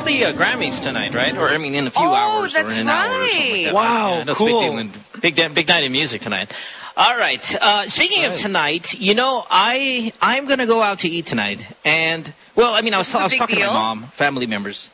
it's the uh, Grammys tonight, right? Or I mean, in a few Oh, hours or that's in an hour or something like right. that. Wow, yeah, that's cool. Big, deal big, big night of music tonight. All right. Uh, speaking of tonight, you know, I I'm gonna go out to eat tonight, and well, I mean, I was, This is a I was big talking to my mom, family members.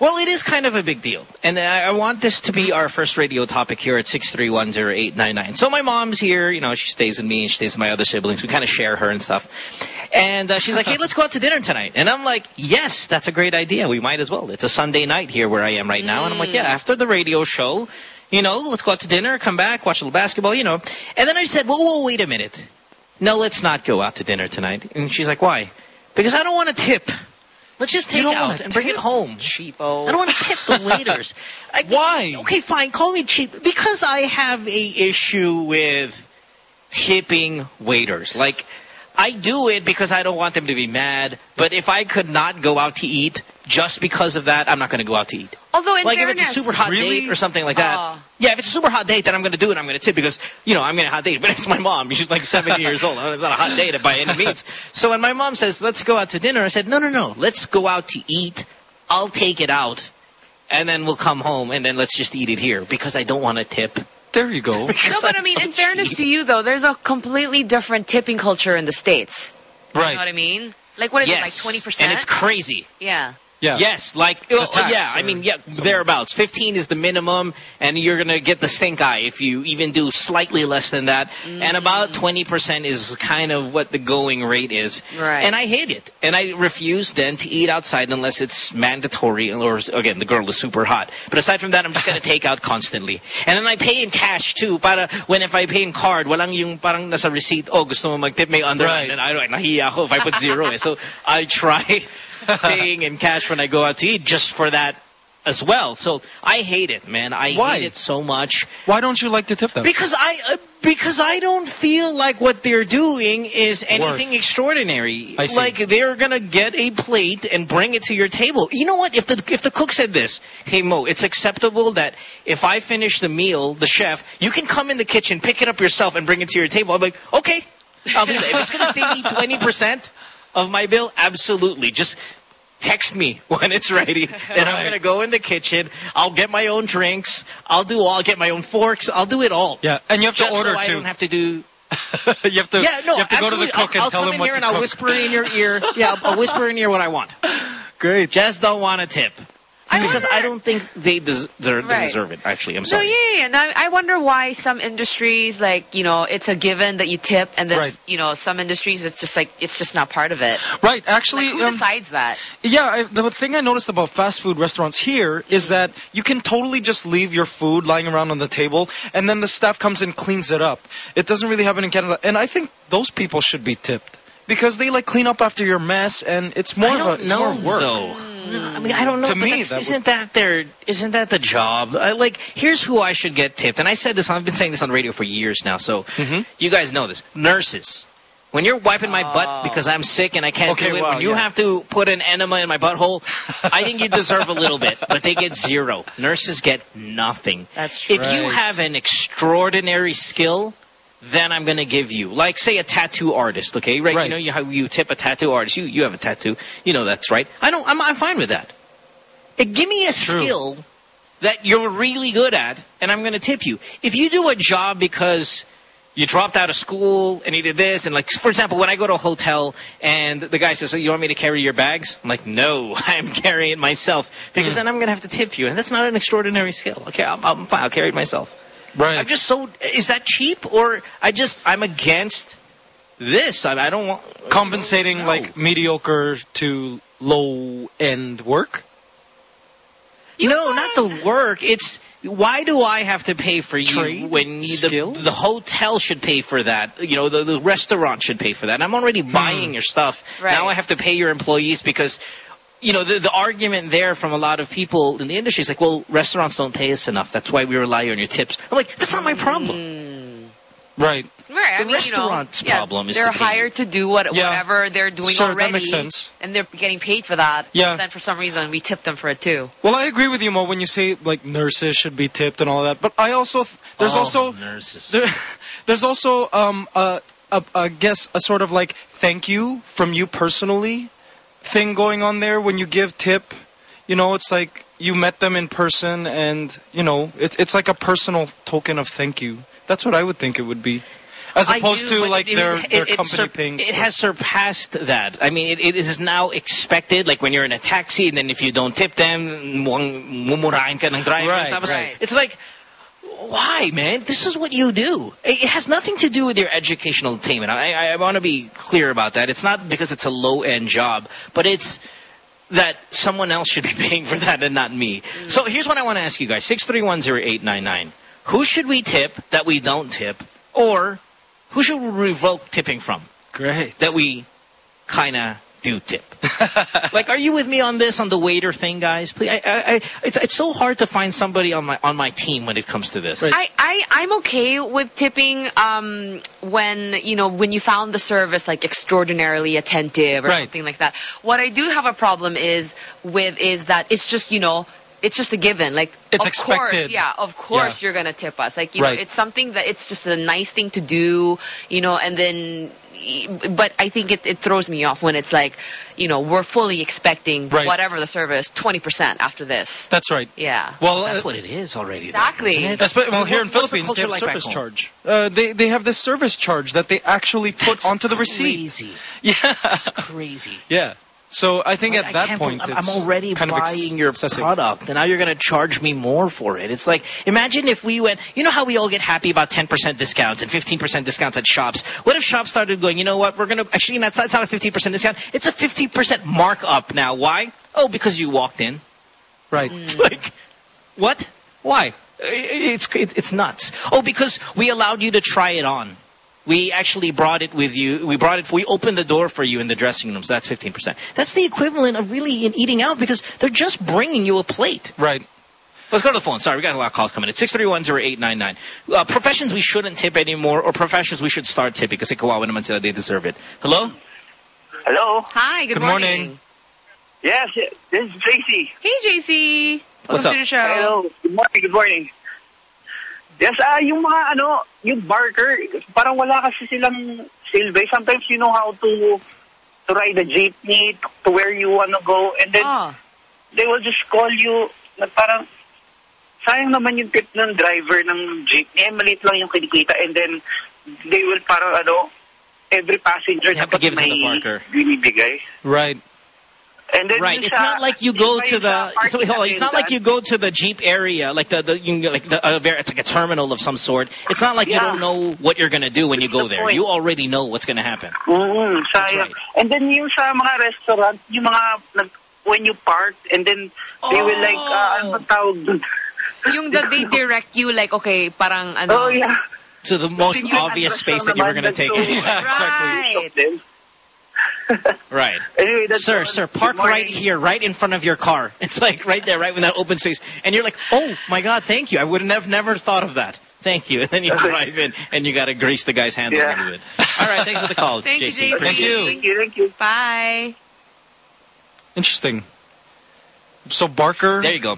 Well, it is kind of a big deal. And I, want this to be our first radio topic here at 6310899. So my mom's here, you know, she stays with me and she stays with my other siblings. We kind of share her and stuff. And uh, she's like, hey, let's go out to dinner tonight. And I'm like, yes, that's a great idea. We might as well. It's a Sunday night here where I am right now. And I'm like, yeah, after the radio show, you know, let's go out to dinner, come back, watch a little basketball, you know. And then I said, well, whoa, wait a minute. No, let's not go out to dinner tonight. And she's like, why? Because I don't want to tip. Let's just take out and bring it home. Cheapo. I don't want to tip the waiters. I, Why? Okay, fine. Call me cheap because I have a issue with tipping waiters. Like, I do it because I don't want them to be mad. But if I could not go out to eat just because of that, I'm not going to go out to eat. Although in like fairness, if it's a super hot Really? date or something like that. Oh. Yeah, if it's a super hot date, then I'm going to do it. I'm going to tip because you know I'm going to hot date. But it's my mom. She's like 70 years old. It's not a hot date by any means. So when my mom says let's go out to dinner, I said no, no, no. Let's go out to eat. I'll take it out, and then we'll come home and then let's just eat it here because I don't want to tip. There you go. No, but I mean, in fairness to you, though, there's a completely different tipping culture in the States. Right. You know what. I mean? Like, what is yes, it, like 20%? and it's crazy. yeah. Yeah. Yes, like oh, tax yeah, I mean yeah, thereabouts. Fifteen is the minimum, and you're gonna get the stink eye if you even do slightly less than that. And about twenty percent is kind of what the going rate is. Right. And I hate it, and I refuse then to eat outside unless it's mandatory, or again the girl is super hot. But aside from that, I'm just gonna take out constantly, and then I pay in cash too. Para when if I pay in card, walang yung parang nasa receipt. Oh, gusto mo mag-tip may underline, Right. and I don't nahiya ako if I put zero. eh. So I try paying in cash when I go out to eat just for that as well. So I hate it, man. I Why? hate it so much Why don't you like to tip them? because I uh, because I don't feel like what they're doing is anything Worth. extraordinary. I see. Like they're gonna get a plate and bring it to your table. You know what? If the if the cook said this, hey Mo, it's acceptable that if I finish the meal, the chef, you can come in the kitchen, pick it up yourself, and bring it to your table. I'm like, okay, I'll do that. If it's gonna save me twenty percent of my bill, absolutely. Just text me when it's ready. Then I'm gonna go in the kitchen. I'll get my own drinks. I'll do all. I'll get my own forks. I'll do it all. yeah, and you have Just to order so I too. don't have to do. you have to. Yeah, no, you have to go to the absolutely. cook I'll, and tell I'll come him in what here to and I'll cook. whisper in your ear. Yeah, I'll, I'll whisper in your ear what I want. Great. Just don't want a tip I because wonder- I don't think they des- deserve, Right. deserve it. Actually, I'm sorry. yeah, yeah, yeah. And I, I wonder why some industries, like, you know, it's a given that you tip, and then, Right. you know, some industries, it's just like, it's just not part of it. Right. Actually, Like, who um, decides that? Yeah, I, the thing I noticed about fast food restaurants here is that you can totally just leave your food lying around on the table, and then the staff comes and cleans it up. It doesn't really happen in Canada, and I think those people should be tipped because they like clean up after your mess, and it's more I of don't a it's know more work. though. I mean, I don't know. To but me, that's- that would- isn't that their isn't that the job? I, like, here's who I should get tipped. And I said this. I've been saying this on radio for years now. So Mhm. you guys know this. Nurses. When you're wiping my butt because I'm sick and I can't Okay, do it, wow, when you yeah. have to put an enema in my butthole, I think you deserve a little bit, but they get zero. Nurses get nothing. That's If you have an extraordinary skill, then I'm going to give you, like, say, a tattoo artist. Okay, right? Right. You know you, how you tip a tattoo artist. You you have a tattoo. You know that's right. I don't. I'm I'm fine with that. Uh, give me a True. skill that you're really good at, and I'm going to tip you. If you do a job because you dropped out of school and you did this, and like, for example, when I go to a hotel and the guy says, "So you want me to carry your bags?" I'm like, "No, I'm carrying it myself because Hmm. then I'm going to have to tip you, and that's not an extraordinary skill." Okay, I'm, I'm fine. I'll carry it myself. Right. I'm just so. Is that cheap or I just I'm against this? I, I don't want compensating No. like mediocre to low end work. You no, not the work. It's why do I have to pay for you Trade? when you, the the hotel should pay for that? You know, the the restaurant should pay for that. I'm already hmm. buying your stuff. Right. Now I have to pay your employees because. You know, the, the argument there from a lot of people in the industry is like, well, restaurants don't pay us enough. That's why we rely on your tips. I'm like, that's not my problem. Mm. Right. Right, I The mean, restaurant's you know, yeah, problem is they're to hired to do what Yeah. whatever they're doing Sure, that already, makes sense. and they're getting paid for that. Yeah. But then for some reason, we tip them for it too. Well, I agree with you, Mo, when you say like nurses should be tipped and all that. But I also th- there's Oh, also nurses. there, there's also um a, a I guess a sort of like thank you from you personally thing going on there when you give tip. You know, it's like you met them in person, and you know, it's it's like a personal token of thank you. That's what I would think it would be, as opposed do, to like it, their their it, company paying. It has surpassed that. I mean, it, it is now expected. Like when you're in a taxi, and then if you don't tip them, mukhang mumurahin ka ng driver. Right, right. It's like, why, man? This is what you do. It has nothing to do with your educational attainment. I, I, I want to be clear about that. It's not because it's a low-end job, but it's that someone else should be paying for that and not me. Mm. So here's what I want to ask you guys. 6310899. Who should we tip that we don't tip? Or who should we revoke tipping from Great. that we kind of do tip? like, are you with me on this, on the waiter thing, guys? Please, I, I, I, it's, it's so hard to find somebody on my on my team when it comes to this. Right. I, I, I'm okay with tipping um, when, you know, when you found the service like extraordinarily attentive or Right. something like that. What I do have a problem is with is that it's just, you know, it's just a given. Like, It's of course, expected. yeah, of course Yeah. you're gonna tip us. Like, you Right. know, it's something that it's just a nice thing to do, you know, and then, but I think it, it throws me off when it's like, you know, we're fully expecting Right. whatever the service, 20% after this. That's right. Yeah. Well, That's uh, what it is already. though, Exactly. isn't it? That's well, here in What's the Philippines, they have like service charge. Uh, they they have this service charge that they actually put That's onto the receipt. Crazy. Yeah, That's crazy. yeah. So I think I at that can't point, it's I'm already kind of ex- buying your excessive. product, and now you're going to charge me more for it. It's like, imagine if we went, you know how we all get happy about 10% discounts and 15% discounts at shops? What if shops started going, you know what, we're going to, actually, that's not, it's not a 15% discount, it's a 50% markup now. Why? Oh, because you walked in. Right. It's mm. like, what? Why? It's, it's nuts. Oh, because we allowed you to try it on. We actually brought it with you. We brought it. We opened the door for you in the dressing room. So that's fifteen percent. That's the equivalent of really in eating out because they're just bringing you a plate. Right. Let's go to the phone. Sorry, we got a lot of calls coming in. Six three one zero eight nine nine. Uh, professions we shouldn't tip anymore, or professions we should start tipping because kawawa naman sila. They deserve it. Hello. Hello. Hi, good, Good morning. Yes, this is JC. Hey, JC. Welcome What's up? to the show. Hello. Good morning. Good morning. Yes, ah, yung mga ano, yung barker, parang wala kasi silang silbi. Sometimes you know how to to ride a jeepney to where you wanna go, and then Oh. they will just call you na parang sayang naman yung tip ng driver ng jeepney. Eh, maliit lang yung kinikita, and then they will parang ano, every passenger You have to dapat to may the barker. binibigay. Right. And then Right. It's not like you go to the. So, hold on, it's not like you go to the Jeep area, like the, the you, like the, uh, very, it's like a terminal of some sort. It's not like you don't know what you're gonna do when you go the there. point. You already know what's gonna happen. Mm, That's right. And then yung sa mga restaurant, yung mga when you park and then they will like uh, ano bang tawag dun? Yung that they direct you like, okay, parang ano. Oh yeah. To the most obvious space that you were gonna take. that's so- yeah, exactly. Right. Then- Right. anyway, that's Sir, sir, park right here, right in front of your car. It's like right there, right in that open space. And you're like, oh my God, thank you. I would have never thought of that. Thank you. And then you drive in and you gotta grease the guy's hand a little bit. All right, thanks for the call. Thank you, JC. JC. Thank you. Thank you, thank you. Bye. Interesting. So Barker. There you go.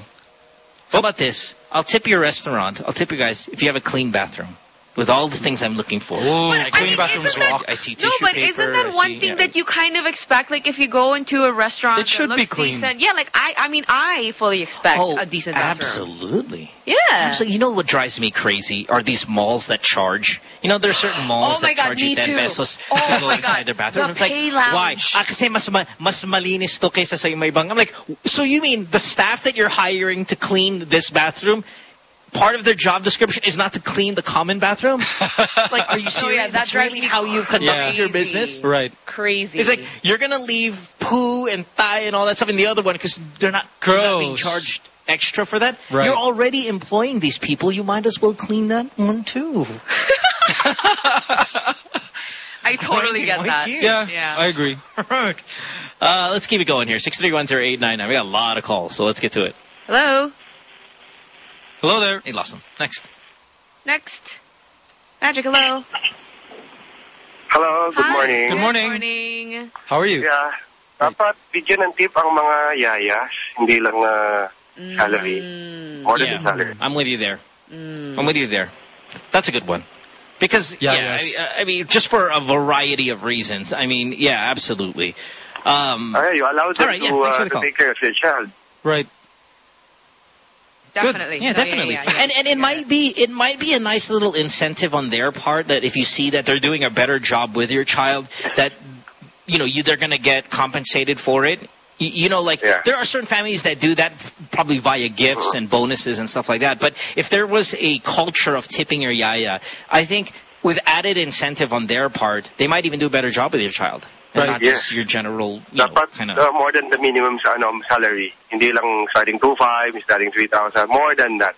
How about this? I'll tip your restaurant. I'll tip you guys if you have a clean bathroom. With all the things I'm looking for. Ooh, I clean mean, bathrooms that- rock. I see No, tissue but paper. isn't that one see- thing yeah. that you kind of expect? Like if you go into a restaurant, It should be clean. Decent, yeah, like I, I mean, I fully expect Oh, a decent bathroom. absolutely. Yeah. Absolutely. You know what drives me crazy are these malls that charge. You know, there's certain malls Oh that God, charge you 10 too. pesos Oh to go inside God. their bathroom. The it's like, lounge. why? Ah, kasi mas, ma mas malinis to kaysa sa ibang. I'm like, so you mean the staff that you're hiring to clean this bathroom, part of their job description is not to clean the common bathroom? like, are you serious? Oh, yeah, that That's drives really how you conduct Yeah. your business? Right. Crazy. It's like you're gonna leave poo and thigh and all that stuff in the other one because they're not, they're not being charged extra for that. Right. You're already employing these people. You might as well clean that one too. I totally get that. Yeah, Yeah. I agree. uh, let's keep it going here. Six three one zero eight nine nine. We got a lot of calls, so let's get to it. Hello. Hello there. Hey, lost them. Next. Next. Magic. Hello. Hello, good Hi. morning. Good morning. Good morning. How are you? Yeah. Dapat bigyan ng tip ang mga yayas, hindi lang na salary. Mm, More than Yeah. the salary. I'm with you there. mm. I'm with you there. That's a good one. Because Yeah, yeah, yes. I, I mean, just for a variety of reasons. I mean, yeah, absolutely. Um, Okay, you allow them All right, yeah, to, thanks for uh, the to take care of their child. Right. Definitely. Yeah, No, definitely. yeah, yeah. And and it might be it might be a nice little incentive on their part that if you see that they're doing a better job with your child, that you know you they're going to get compensated for it. You, you know, like Yeah. there are certain families that do that probably via gifts uh-huh. and bonuses and stuff like that. But if there was a culture of tipping your yaya, I think with added incentive on their part, they might even do a better job with your child. And Right. not Yeah. just your general, you know, Dapat kind of. uh, more than the minimum sa, ano, salary. Hindi lang starting 2,500, starting 3,000. More than that.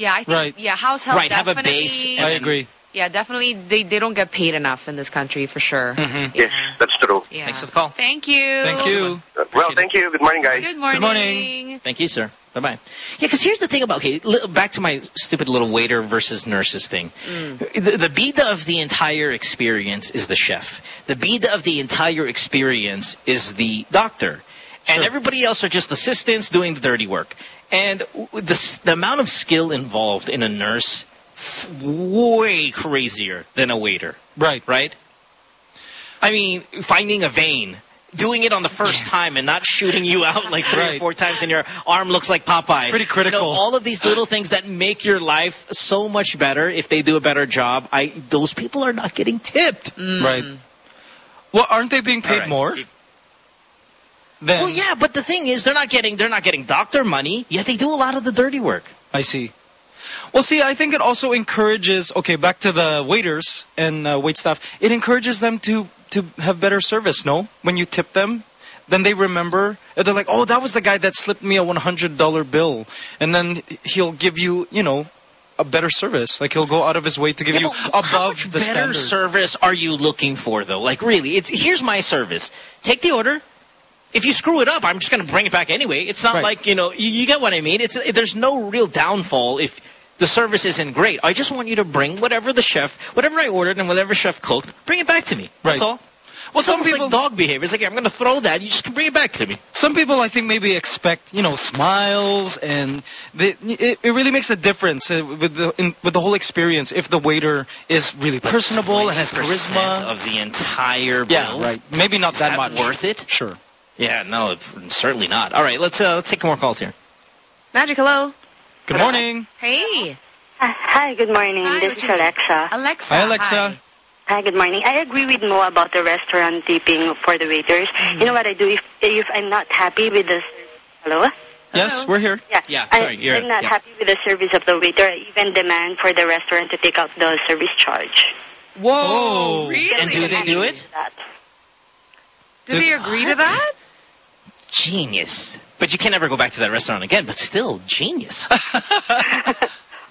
Yeah, I think Right. yeah, house help Right, have a definitely. base I then- agree. Yeah, definitely. They they don't get paid enough in this country for sure. Mhm. Yes, that's true. Yeah. Thanks for the call. Thank you. Thank you. Uh, well, thank you. Good morning, guys. Good morning. Good morning. Thank you, sir. Bye bye. Yeah, because here's the thing about okay, li- back to my stupid little waiter versus nurses thing. The, the bida of the entire experience is the chef. The bida of the entire experience is the doctor. And everybody else are just assistants doing the dirty work. And the, the amount of skill involved in a nurse, f- way crazier than a waiter Right. right? I mean, finding a vein, doing it on the first time and not shooting you out like three or four times and your arm looks like Popeye. pretty critical. You know, all of these little things that make your life so much better if they do a better job. I those people are not getting tipped. Mm. Right. Well, aren't they being paid right. more? Then Well, yeah, but the thing is, they're not getting they're not getting doctor money. Yet they do a lot of the dirty work. I see. Well, see, I think it also encourages. Okay, back to the waiters and uh, wait staff. It encourages them to to have better service. No, when you tip them, then they remember. They're like, oh, that was the guy that slipped me a one hundred dollar bill, and then he'll give you, you know, a better service. Like he'll go out of his way to give Yeah, you but how above much the better standard. service are you looking for, though? Like, really, it's here's my service. Take the order. If you screw it up, I'm just going to bring it back anyway. It's not Right. like you know, you, you get what I mean. It's there's no real downfall if the service isn't great. I just want you to bring whatever the chef, whatever I ordered and whatever chef cooked, bring it back to me. That's all. Well, some people, like dog behavior. It's like I'm going to throw that. You just can bring it back to me. some people, I think, maybe expect, you know, smiles, and they, it, it really makes a difference uh, with the in, with the whole experience if the waiter is really personable and has 20% charisma. of the entire bill. Yeah, right. Maybe not Is that, that much. worth it? Sure. Yeah, no, certainly not. All right, let's uh, let's take more calls here. Magic, hello. Good morning. Hey, Hi, good morning. Hi, this is? Alexa. Alexa. Hi, Alexa. Hi, good morning. I agree with Mo about the restaurant tipping for the waiters. Mm-hmm. You know what I do if if I'm not happy with the hello? Yes, Hello. we're here. Yeah. Yeah, sorry, you're- I'm not yeah. happy with the service of the waiter. I even demand for the restaurant to take out the service charge. Whoa, Oh. really? And do they do it? That. Do they agree to that? Genius. But you can never go back to that restaurant again, but still, genius.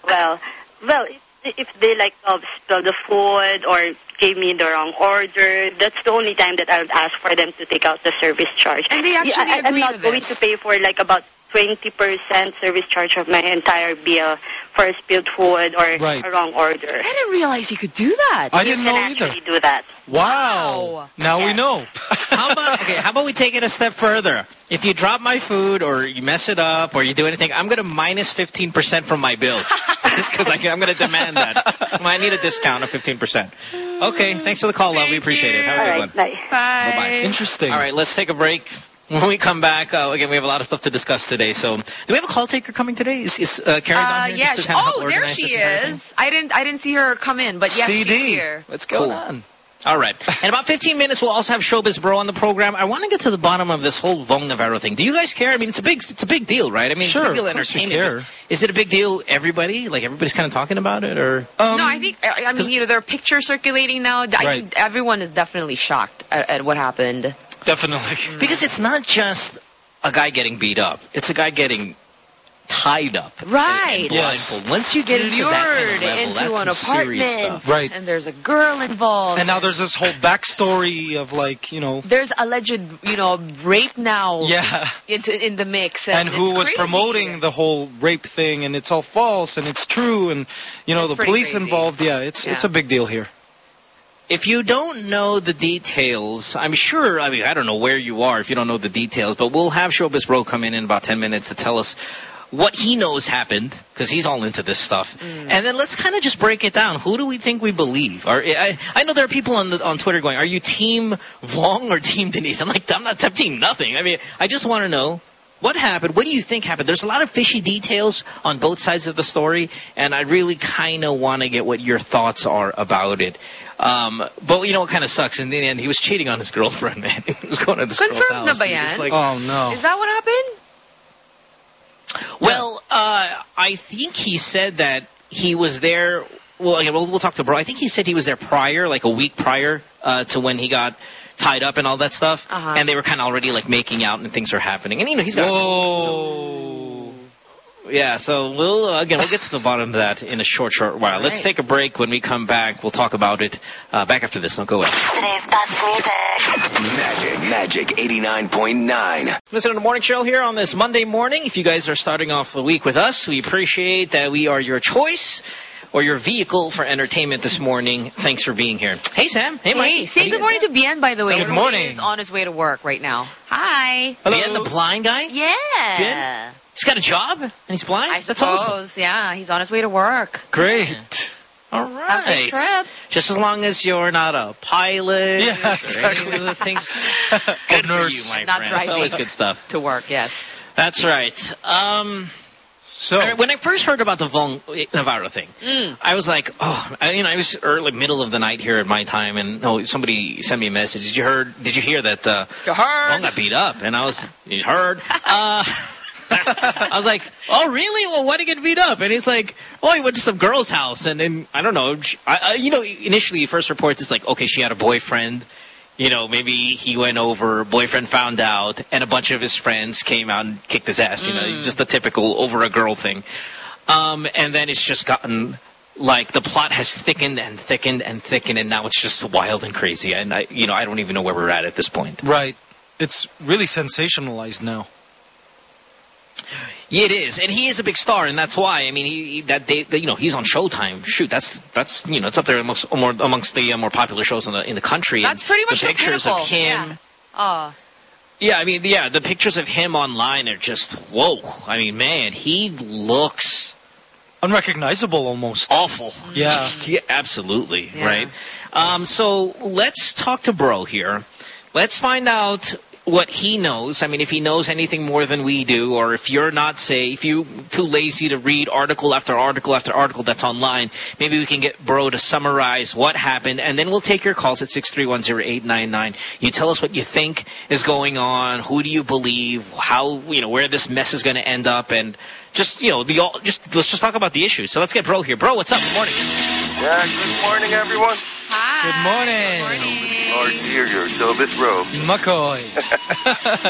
Well, well, if, if they like uh, spill the food or gave me the wrong order, that's the only time that I would ask for them to take out the service charge. And they actually yeah, I, I'm not to going this. to pay for like about 20% service charge of my entire bill for a spilled food or Right. a wrong order. I didn't realize you could do that. I you didn't can know actually either. do that. Wow. Wow. Now we know. How about okay? How about we take it a step further? If you drop my food or you mess it up or you do anything, I'm gonna minus 15 percent from my bill because I'm gonna demand that. I need a discount of 15 percent. Okay, thanks for the call, love. We appreciate it. Have a All good right, one. bye. Bye. Bye-bye. Interesting. All right, let's take a break. When we come back, uh, again, we have a lot of stuff to discuss today. So, do we have a call taker coming today? Is, is uh, Karen Uh, down here? yeah. just she- kind of help oh, there she this entire thing? is. I didn't. I didn't see her come in, but yes, CD. she's here. What's going on? All right. In about 15 minutes, we'll also have Showbiz Bro on the program. I want to get to the bottom of this whole Vhong Navarro thing. Do you guys care? I mean, it's a big, it's a big deal, right? I mean, Sure, it's a big deal of course we entertainment. care. Is it a big deal? Everybody, like everybody's kind of talking about it, or Um, no, I think. I I mean, you know, there are pictures circulating now. Right. think everyone is definitely shocked at, at what happened. Definitely. because it's not just a guy getting beat up; it's a guy getting tied up, Right. And, Yes. Once you get into that kind of level, into that's an some serious apartment, stuff. Right. And there's a girl involved. And now there's this whole backstory of like, you know, there's alleged, you know, rape now. yeah, Into in the mix, and and, who it's was crazy. promoting the whole rape thing, and it's all false, and it's true, and you know It's the police crazy. involved. Yeah, it's it's a big deal here. If you don't know the details, I'm sure, I mean, I don't know where you are if you don't know the details, but we'll have Showbiz Bro come in in about 10 minutes to tell us what he knows happened, because he's all into this stuff. Mm. And then let's kind of just break it down. Who do we think we believe? Are, I, I know there are people on the, on Twitter going, are you team Vhong or team Denise? I'm like, I'm not I'm team nothing. I mean, I just want to know What happened? What do you think happened? There's a lot of fishy details on both sides of the story, and I really kind of want to get what your thoughts are about it. Um, but you know what kind of sucks? In the end, he was cheating on his girlfriend, man. he was going to this girl's Confirmed na house. ba dude. It's like, Oh no. Is that what happened? Well, uh, I think he said that he was there. Well, okay, we'll, we'll talk to Bro. I think he said he was there prior, like a week prior uh, to when he got tied up and all that stuff. Uh-huh. And they were kind of already like making out and things are happening. And you know he's got. Whoa. Yeah, so we'll uh, again we'll get to the bottom of that in a short, short while. Let's right. take a break. When we come back, we'll talk about it. Uh, back after this. Don't go away. Today's best music. Magic, Magic 89.9. Listen to the morning show here on this Monday morning. If you guys are starting off the week with us, we appreciate that we are your choice or your vehicle for entertainment this morning. Thanks for being here. Hey, Sam. Hey, Mike. Hey, say good morning to Bien, by the way. Good morning. is on his way to work right now. Hi. Hello. Bien, the blind guy? Yeah. He's got a job and he's blind? I That's suppose, awesome. yeah. He's on his way to work. Great. All Have a trip. Just as long as you're not a pilot Yeah, or exactly. any of the things. Good for nurse. you, my Not friend. driving. It's always good stuff. To work, yes. That's right. Um, So all right, when I first heard about the Vhong Navarro thing, Mm. I was like, oh, I, you know, I was early middle of the night here at my time, and oh, somebody sent me a message. Did you heard? Did you hear that uh, You heard? Vhong got beat up? And I was, you heard? Uh, I was like, oh, really? Well, why did he get beat up? And he's like, oh, he went to some girl's house, and then I don't know. she- I, I, you know, initially, first reports it's like, okay, she had a boyfriend. You know, maybe he went over, boyfriend found out, and a bunch of his friends came out and kicked his ass. You know, just the typical over a girl thing. Um, and then it's just gotten like the plot has thickened and thickened and thickened, and now it's just wild and crazy. And I, you know, I don't even know where we're at at this point. right. It's really sensationalized now. Yeah, it is, and he is a big star, and that's why. I mean, he, he that they, you know, he's on Showtime. Shoot, that's that's you know, it's up there amongst more amongst the uh, more popular shows in the in the country. That's and pretty much the the pictures of him. Yeah. Oh, Yeah, I mean, yeah, the pictures of him online are just whoa. I mean, man, he looks Unrecognizable almost. awful. Yeah. yeah absolutely, Yeah. right? Um, so let's talk to Bro here. Let's find out what he knows. I mean, if he knows anything more than we do, or if you're not, say, if you're too lazy to read article after article after article that's online, maybe we can get Bro to summarize what happened, and then we'll take your calls at 6310899. You tell us what you think is going on, who do you believe, how, you know, where this mess is going to end up, and just, you know, the all, just let's just talk about the issue. So let's get Bro here. Bro, what's up? Good morning. Yeah, good morning, everyone. hi. Good morning. Lord dear, your showbiz bro. McCoy.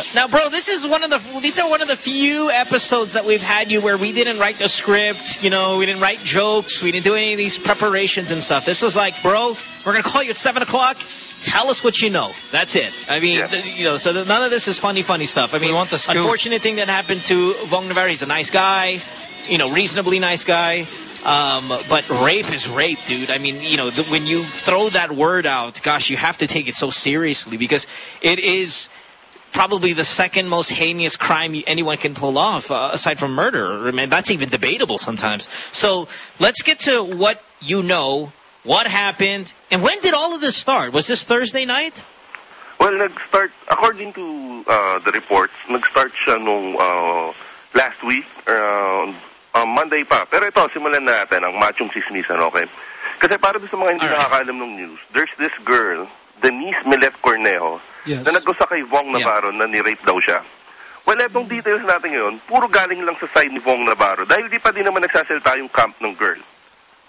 Now, bro, this is one of the these are one of the few episodes that we've had you where we didn't write the script, you know, we didn't write jokes, we didn't do any of these preparations and stuff. This was like, bro, we're gonna call you at seven o'clock. Tell us what you know. That's it. I mean, Yeah. th- you know, so that none of this is funny, funny stuff. I mean, want the scoop. unfortunate thing that happened to Vhong Navarro. He's a nice guy, you know, reasonably nice guy. Um, but rape is rape, dude. I mean, you know, the, when you throw that word out, gosh, you have to take it so seriously because it is probably the second most heinous crime anyone can pull off, uh, aside from murder. I mean, that's even debatable sometimes. So let's get to what you know, what happened, and when did all of this start? Was this Thursday night? Well, nag-start, according to uh, the reports, nag-start siya nung uh, last week, uh, uh, Monday pa. Pero ito, simulan natin ang machong sismisan, okay? Kasi para sa mga hindi Alright. nakakaalam ng news, there's this girl, Denise Milet Cornejo, Yes. na nagkusa kay Vong Yeah. Navarro na ni-rape daw siya. Well, etong details natin ngayon, puro galing lang sa side ni Vong Navarro dahil di pa din naman nagsasalita yung camp ng girl.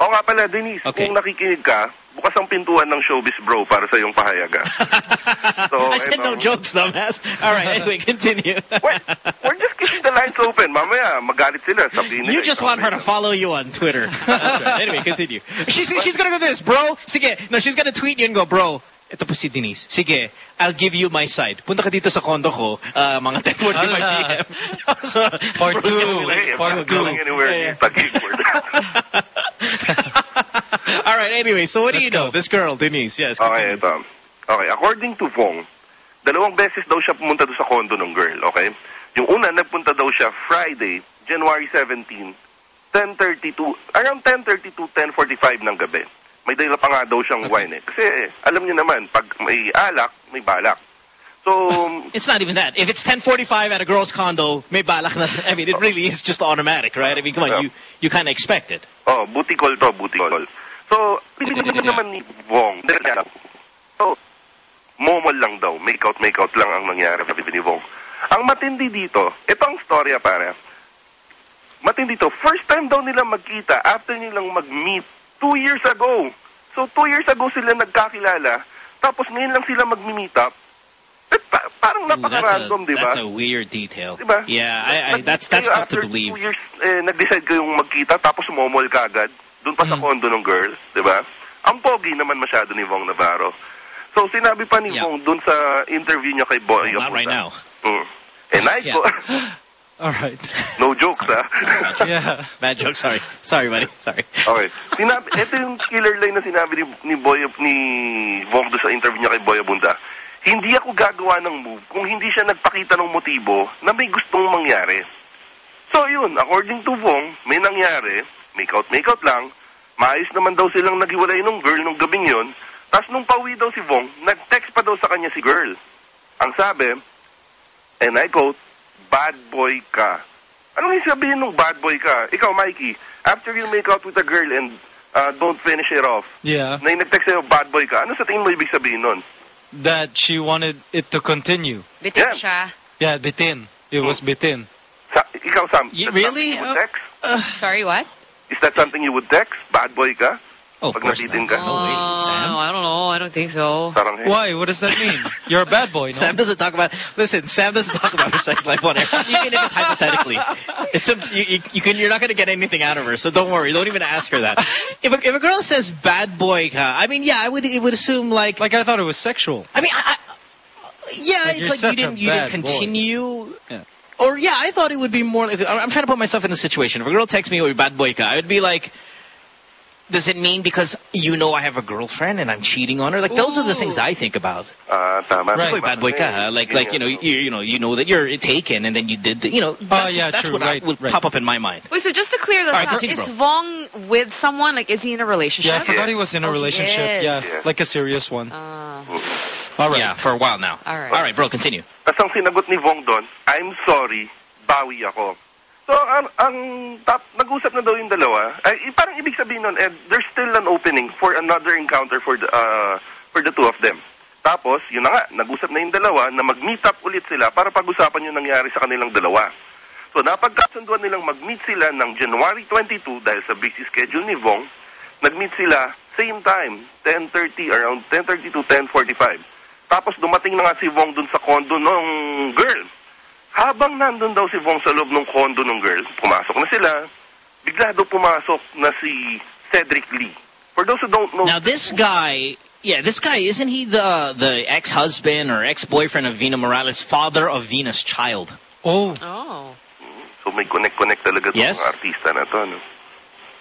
O nga pala, Denise, Okay. kung nakikinig ka, bukas ang pintuan ng showbiz bro para sa iyong pahayaga. I said no ito. jokes, dumbass. All right, anyway, continue. We're, we're just keeping the lines open. Mamaya, magalit sila. Sabihin nila, You just want her to follow you on Twitter. Right. Anyway, continue. She's, she's gonna go this, bro. Sige. No, she's gonna tweet you and go, bro, ito po si Denise. Sige, I'll give you my side. Punta ka dito sa condo ko, uh, mga 10.45 Ala. p.m. so, Part bro's two. gonna be Hey, I'm Part not two. going anywhere Yeah, that. All right, anyway, so what do Let's you know? This girl, Denise, yes. Okay, ito. Okay, according to Vhong, dalawang beses daw siya pumunta doon sa condo ng girl, okay? Yung una, nagpunta daw siya Friday, January 17, 10.32, around 10.32, 10.45 ng gabi. May dala pa nga daw siyang wine eh. Kasi eh, alam niyo naman, pag may alak, may balak. So, It's not even that. If it's 10:45 at a girl's condo, may balak na. I mean, it really is just automatic, right? I mean, come on, Yeah. you you kind of expect it. oh, buti call to, buti call. So, pinipili naman ni Wong. So, momol lang daw. Make out, make out lang ang nangyari sa ni Wong. Ang matindi dito, ito ang storya para. Matindi to, first time daw nila magkita after nilang mag-meet two years ago. So, two years ago sila nagkakilala. Tapos ngayon lang sila mag-meet up. Eh, pa- parang that's napaka-random, di ba? that's a weird detail. Diba? Yeah, I, I, that's that's tough to after believe. two years, eh, nag-decide kayong magkita, tapos momol ka agad. Doon pa sa Mm. condo ng girl, di ba? Ang pogi naman masyado ni Vong Navarro. So, sinabi pa ni Yeah. Vong doon sa interview niya kay Boy. Well, not right now. Mm. And I Yeah. All right. no jokes, ha? Yeah. Bad joke. Sorry, sorry, buddy. Sorry. Okay. Sinabi, ito yung killer line na sinabi ni, ni Boy, ni Vong doon sa interview niya kay Boy Abunda. Hindi ako gagawa ng move kung hindi siya nagpakita ng motibo na may gustong mangyari. So yun, according to Vong, may nangyari, make out, make out lang, maayos naman daw silang naghiwalay nung girl nung gabing yun, tapos nung pauwi daw si Vong, nag-text pa daw sa kanya si girl. Ang sabi, and I quote, bad boy ka. Anong yung sabihin nung bad boy ka? Ikaw, Mikey, after you make out with a girl and uh, don't finish it off, Yeah. na yung nag-text sa'yo, bad boy ka, ano sa tingin mo ibig sabihin nun? That she wanted it to continue. Bitin Yeah. siya. Yeah, bitin. It was bitin. Sa, ikaw, Sam, Y- really? Uh, text? Sorry, what? Is that something you would text? Bad boy ka? Oh, of Pag course not. ka? No way, ah, Sam. I don't know. I don't think so. Parang, Why? What does that mean? You're a bad boy, no? Sam doesn't talk about. Listen, Sam doesn't talk about her sex life on air, even if it's hypothetically. It's a you, you, you can you're not going to get anything out of her, so don't worry. Don't even ask her that. If a, if a girl says "bad boy," ka, I mean, yeah, I would it would assume like Like I thought it was sexual. I mean, I, I, yeah, Like, it's you're like you such a didn't you didn't bad boy. continue. Yeah. Or yeah, I thought it would be more. Like, I'm I'm trying to put myself in the situation. If a girl texts me with "bad boy," ka, I would be like. Does it mean because you know I have a girlfriend and I'm cheating on her? Like those are the things I think about. ah, tama. Right. Boy, bad boy ka, ha? Like, like you know, you, you know, you know that you're taken, and then you did the, you know, that's, yeah, that's true, what right, I, would right. pop up in my mind. Wait, so just to clear this All right, up, continue, is. Vhong with someone? Like, is he in a relationship? Yeah, I forgot he was in a Oh, relationship. Yeah, Yeah. like a serious one. Uh, All right. Yeah, for a while now. all right. All right, bro, continue. Tapos ang sinagot ni Vong doon, I'm sorry, bawi ako. So, ang, ang top, nag-usap na daw yung dalawa. Ay, parang ibig sabihin nun, eh, there's still an opening for another encounter for the, uh, for the two of them. Tapos, yun na nga, nag-usap na yung dalawa na mag-meet up ulit sila para pag-usapan yung nangyari sa kanilang dalawa. So, napagkasunduan nilang mag-meet sila ng January 22 dahil sa busy schedule ni Vong. Nag-meet sila same time, 10.30, around 10.30 to 10.45. Tapos dumating na nga si Vong dun sa condo ng girl. Habang nandun daw si Vong sa loob ng condo ng girl, pumasok na sila, bigla daw pumasok na si Cedric Lee. For those who don't know, Now this guy, yeah, this guy isn't he the the ex-husband or ex-boyfriend of Vina Morales, father of Vina's child? Oh, Oh. so may connect-connect talaga Yes. mga artista na to. No?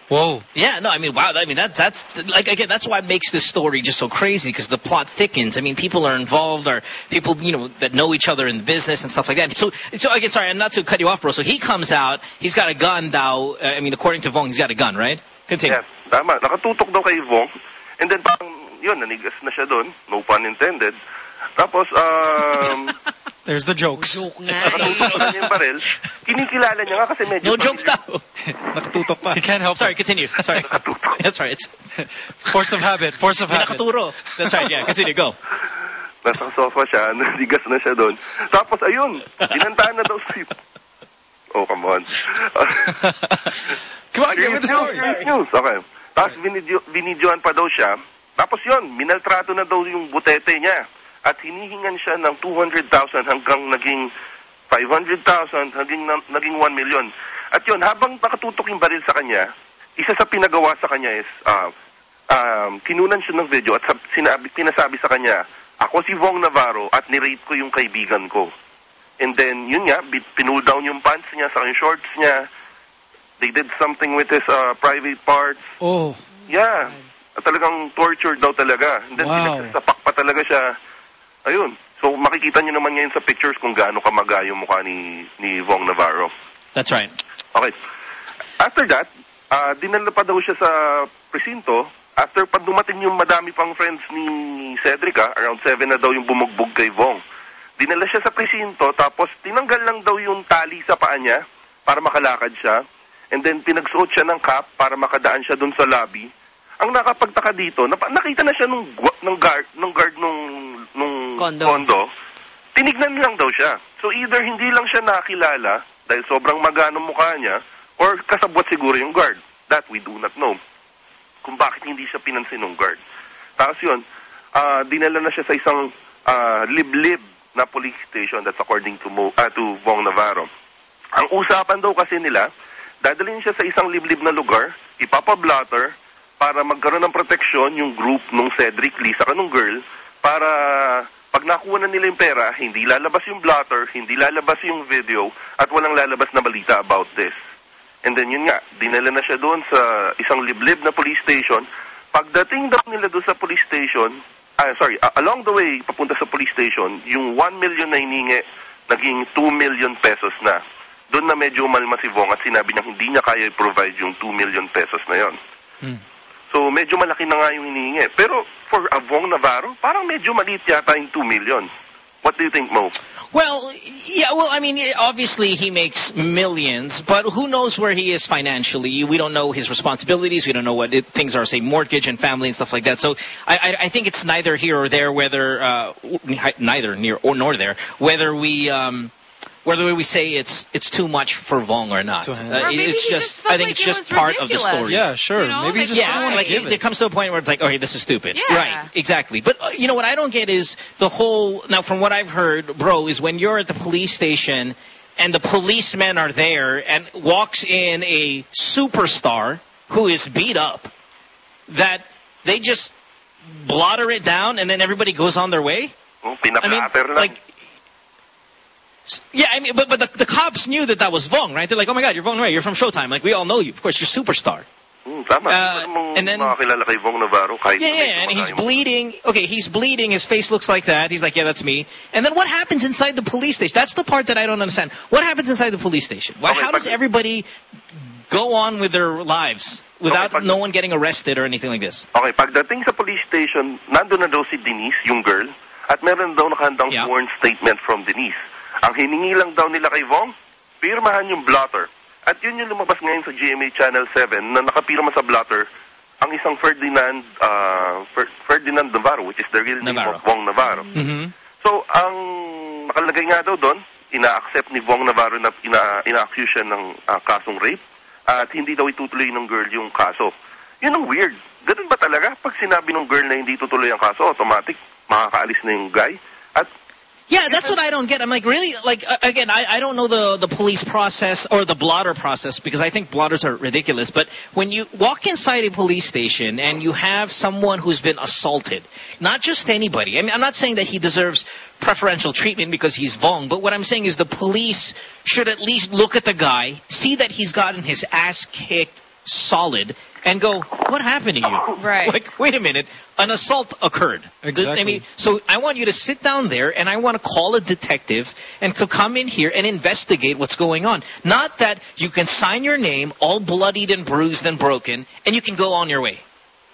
Whoa. Yeah, no, I mean, wow, I mean that that's like again, that's why it makes this story just so crazy because the plot thickens. I mean, people are involved, or people you know that know each other in the business and stuff like that. So, so again, sorry, I'm not to cut you off, bro. So he comes out, he's got a gun, now. Uh, I mean, according to Vhong, he's got a gun, right? Continue. Yes, tama. Nakatutok daw kay Vhong. And then parang, yun, nanigas na siya doon. No pun intended. Tapos, um, There's the jokes. Joke nga nakatutok na eh. yung baril. Kinikilala niya nga kasi medyo... No jokes now. Nakatutok pa. You can't help Sorry, it. continue. Sorry. Nakatutok. That's right. It's Force of habit. Force of habit. nakaturo. That's right. Yeah, continue. Go. Nasa sofa siya, naligas na siya doon. Tapos, ayun, binantaan na daw si... Oh, come on. Come on, give me the news, story. serious news. Okay. Tapos binidyo, binidyoan pa daw siya. Tapos yun, minaltrato na daw yung butete niya. At hinihingan siya ng 200,000 hanggang naging 500,000 hanggang na, naging 1 million. At yun, habang nakatutok yung baril sa kanya, isa sa pinagawa sa kanya is, uh, um, kinunan siya ng video at sab- sinabi, pinasabi sa kanya, ako si Vong Navarro at nirape ko yung kaibigan ko. And then, yun nga, pinull down yung pants niya, sa yung shorts niya. They did something with his uh, private parts. Oh, Yeah. At talagang torture daw talaga. And then, Wow. pinagsasapak pa talaga siya. Ayun. So, makikita niyo naman ngayon sa pictures kung gaano kamaga yung mukha ni, ni Vong Navarro. That's right. Okay. After that, uh, dinala pa daw siya sa presinto. After pag dumating yung madami pang friends ni Cedrica, around 7 na daw yung bumugbog kay Vong. dinala siya sa presinto, tapos tinanggal lang daw yung tali sa paa niya para makalakad siya. And then pinagsuot siya ng cap para makadaan siya dun sa lobby. Ang nakapagtaka dito, nakita na siya nung, gwa- ng guard, ng guard nung, nung Condo. tinignan lang daw siya. So either hindi lang siya nakilala dahil sobrang magano mukha niya or kasabwat siguro yung guard. That we do not know. Kung bakit hindi siya pinansin ng guard. Tapos yun, ah, dinala na siya sa isang ah, liblib na police station that's according to Mo, ah, to Vong Navarro. Ang usapan daw kasi nila, dadalhin siya sa isang liblib na lugar, ipapablotter, para magkaroon ng proteksyon yung group nung Cedric Lee sa kanong girl, para pag nakuha na nila yung pera, hindi lalabas yung blotter, hindi lalabas yung video, at walang lalabas na balita about this. And then yun nga, dinala na siya doon sa isang liblib na police station. Pagdating daw nila doon sa police station, ah, sorry, along the way, papunta sa police station, yung 1 million na hiningi, naging 2 million pesos na. Doon na medyo umalma si Vong at sinabi niya hindi niya kaya i-provide yung 2 million pesos na yon. So medyo malaki na nga yung hinihingi. Pero for a Vhong Navarro, parang medyo maliit yata yung 2 million. What do you think, Mo? Well, yeah, well, I mean, obviously he makes millions, but who knows where he is financially? We don't know his responsibilities. We don't know what it, things are, say, mortgage and family and stuff like that. So I, I, I think it's neither here or there, whether, uh, neither near or nor there, whether we, um, whether we say it's it's too much for Vhong or not. To Uh. Or maybe it's he just, just felt I think like it's just was part of the story. Yeah, sure. You know, Maybe he like, just Yeah, didn't like give it, it. it comes to a point where it's like, okay, this is stupid. Yeah. Right, exactly. But uh, you know what I don't get is the whole. Now, from what I've heard, bro, is when you're at the police station and the policemen are there and walks in a superstar who is beat up, that they just blotter it down and then everybody goes on their way. Oh, I mean, pinaplatter lang. like. Yeah, I mean, but but the, the cops knew that that was Vhong, right? They're like, "Oh my God, you're Vhong Ray. You're from Showtime. Like we all know you. Of course, you're a superstar." Hmm. Uh, and then- makakilala kay Vhong Navarro Yeah, yeah, and he's bleeding. Okay, he's bleeding. His face looks like that. He's like, yeah, that's me. And then what happens inside the police station? That's the part that I don't understand. What happens inside the police station? Why, Okay, how does everybody go on with their lives without Okay, no one getting arrested or anything like this? Okay, pagdating sa police station, nandun na daw si Denise, yung girl, at meron daw nakahandang Yeah. sworn statement from Denise. Ang hiningi lang daw nila kay Vong, pirmahan yung blotter. At yun yung lumabas ngayon sa GMA Channel 7 na nakapirma sa blotter ang isang Ferdinand uh, Fer- Ferdinand Navarro, which is the real name Navarro. of Vong Navarro. Mm-hmm. So, ang nakalagay nga daw doon, ina-accept ni Vong Navarro na ina- ina-accuse siya ng ah, kasong rape at hindi daw itutuloy ng girl yung kaso. Yun ang weird. Ganun ba talaga? Pag sinabi ng girl na hindi tutuloy ang kaso, automatic, makakaalis na yung guy. At Yeah, that's what I don't get. I'm like, really? Like, again, I, I don't know the, the police process or the blotter process because I think blotters are ridiculous. But when you walk inside a police station and you have someone who's been assaulted, not just anybody. I mean, I'm not saying that he deserves preferential treatment because he's Vhong, but what I'm saying is the police should at least look at the guy, see that he's gotten his ass kicked solid, and go, what happened to you? Right. Like, wait a minute, an assault occurred. Exactly. I mean, so I want you to sit down there and I want to call a detective and to come in here and investigate what's going on. Not that you can sign your name all bloodied and bruised and broken and you can go on your way.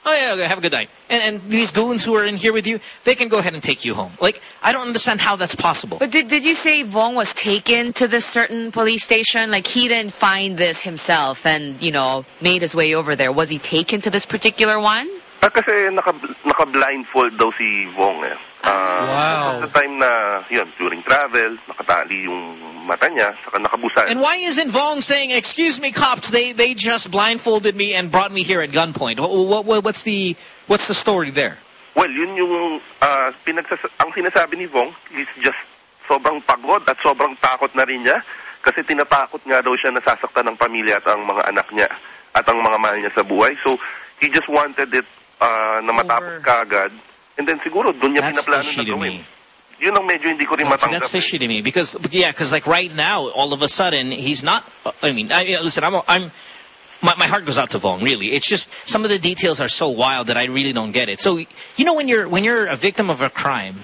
Oh yeah, okay, have a good night. And, and these goons who are in here with you, they can go ahead and take you home. Like, I don't understand how that's possible. But did did you say Vhong was taken to this certain police station? Like he didn't find this himself and you know made his way over there. Was he taken to this particular one? ah, kasi naka, naka-blindfold daw si Vhong eh. Ah, Wow. At the time na, yun, during travel, nakatali yung mata niya, saka nakabusan. And why isn't Vhong saying, "Excuse me, cops, they they just blindfolded me and brought me here at gunpoint"? What, what, what's the what's the story there? Well, yun yung ah, pinagsas- ang sinasabi ni Vhong, he's just sobrang pagod at sobrang takot na rin niya kasi tinatakot nga daw siya nasasaktan ng pamilya at ang mga anak niya at ang mga mahal niya sa buhay. So, he just wanted it ah, na matapos Over. kaagad and then siguro doon niya That's pinaplano fishy na to gawin. me. Yun ang medyo hindi ko rin That's, matanggap. that's eh. fishy to me because yeah, because like right now, all of a sudden he's not. I mean, I, listen, I'm I'm. My, my heart goes out to Vhong. Really, it's just some of the details are so wild that I really don't get it. So you know when you're when you're a victim of a crime,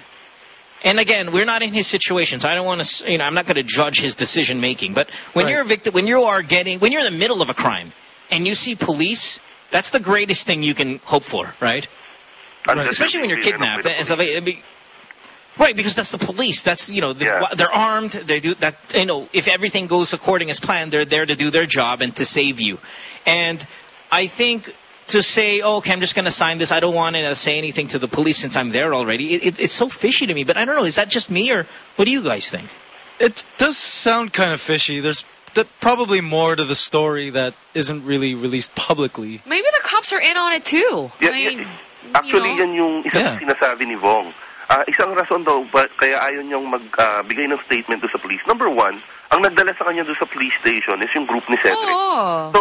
and again, we're not in his situation, so I don't want to. You know, I'm not going to judge his decision making. But when Right. you're a victim, when you are getting, when you're in the middle of a crime, and you see police, that's the greatest thing you can hope for, right? Unless Especially when you're kidnapped and stuff. I mean, Right, because that's the police. That's you know the, Yeah. they're armed. They do that. You know, if everything goes according as planned, they're there to do their job and to save you. And I think to say, oh, okay, I'm just going to sign this. I don't want to uh, say anything to the police since I'm there already. It, it, it's so fishy to me. But I don't know. Is that just me or what do you guys think? It does sound kind of fishy. There's th- probably more to the story that isn't really released publicly. Maybe the cops are in on it too. Yeah, I mean, yeah. Actually, you know. yan yung isa Yeah. sa sinasabi ni Vong. Ah, isang rason daw ba, kaya ayaw niyang magbigay ng statement doon sa police. Number one, ang nagdala sa kanya doon sa police station is yung group ni Cedric. Oo. So,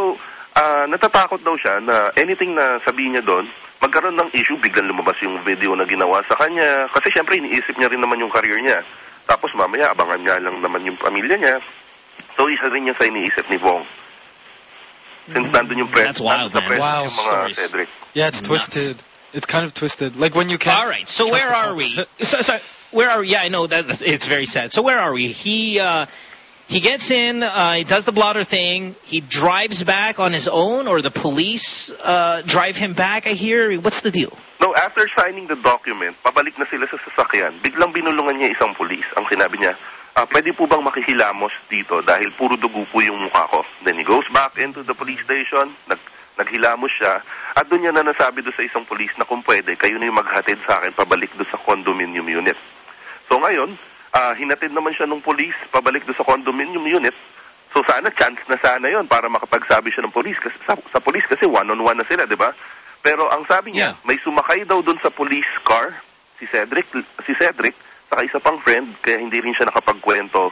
ah, natatakot daw siya na anything na sabihin niya doon, magkaroon ng issue, biglang lumabas yung video na ginawa sa kanya. Kasi syempre, iniisip niya rin naman yung career niya. Tapos mamaya, abangan nga lang naman yung pamilya niya. So, isa rin yung sa iniisip ni Vong. Since nandun yung press, That's wild, nandun sa man. press Wow. yung mga Stories. Cedric. Yeah, it's Nuts. twisted. It's kind of twisted. Like when you can't. All right. So where are we? So, so where are we? Yeah, I know that it's very sad. So where are we? He uh, he gets in. Uh, he does the blotter thing. He drives back on his own, or the police uh, drive him back. I hear. What's the deal? No, after signing the document, pabalik na sila sa sasakyan. Biglang binulungan niya isang pulis. Ang sinabi niya, ah, pwede po bang makihilamos dito dahil puro dugo po yung mukha ko. Then he goes back into the police station, nag, naghilamos siya, at doon niya na nasabi doon sa isang pulis na kung pwede, kayo na yung maghatid sa akin pabalik doon sa condominium unit. So ngayon, ah, hinatid naman siya ng pulis pabalik doon sa condominium unit. So sana chance na sana yon para makapagsabi siya ng police kasi sa, sa police kasi one-on-one na sila, 'di ba? Pero ang sabi niya, Yeah. may sumakay daw doon sa police car si Cedric, si Cedric saka isa pang friend kaya hindi rin siya nakapagkwento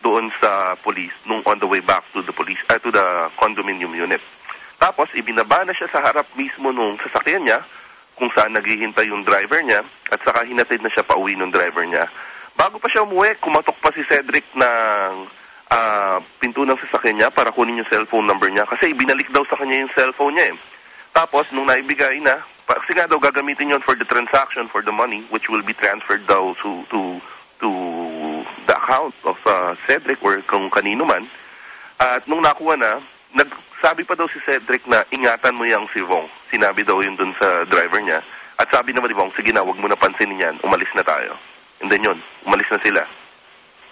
doon sa police nung on the way back to the police uh, to the condominium unit. Tapos ibinaba na siya sa harap mismo nung sasakyan niya kung saan naghihintay yung driver niya at saka hinatid na siya pauwi ng driver niya. Bago pa siya umuwi, kumatok pa si Cedric ng ah, pinto ng sasakyan niya para kunin yung cellphone number niya kasi ibinalik daw sa kanya yung cellphone niya eh. Tapos, nung naibigay na, kasi nga daw gagamitin yon for the transaction, for the money, which will be transferred daw to, to, to the account of uh, Cedric or kung kanino man. At nung nakuha na, nagsabi pa daw si Cedric na ingatan mo yung si Vhong. Sinabi daw yun dun sa driver niya. At sabi naman ni Vhong, sige na, wag mo na pansinin yan, umalis na tayo. And then yun, umalis na sila.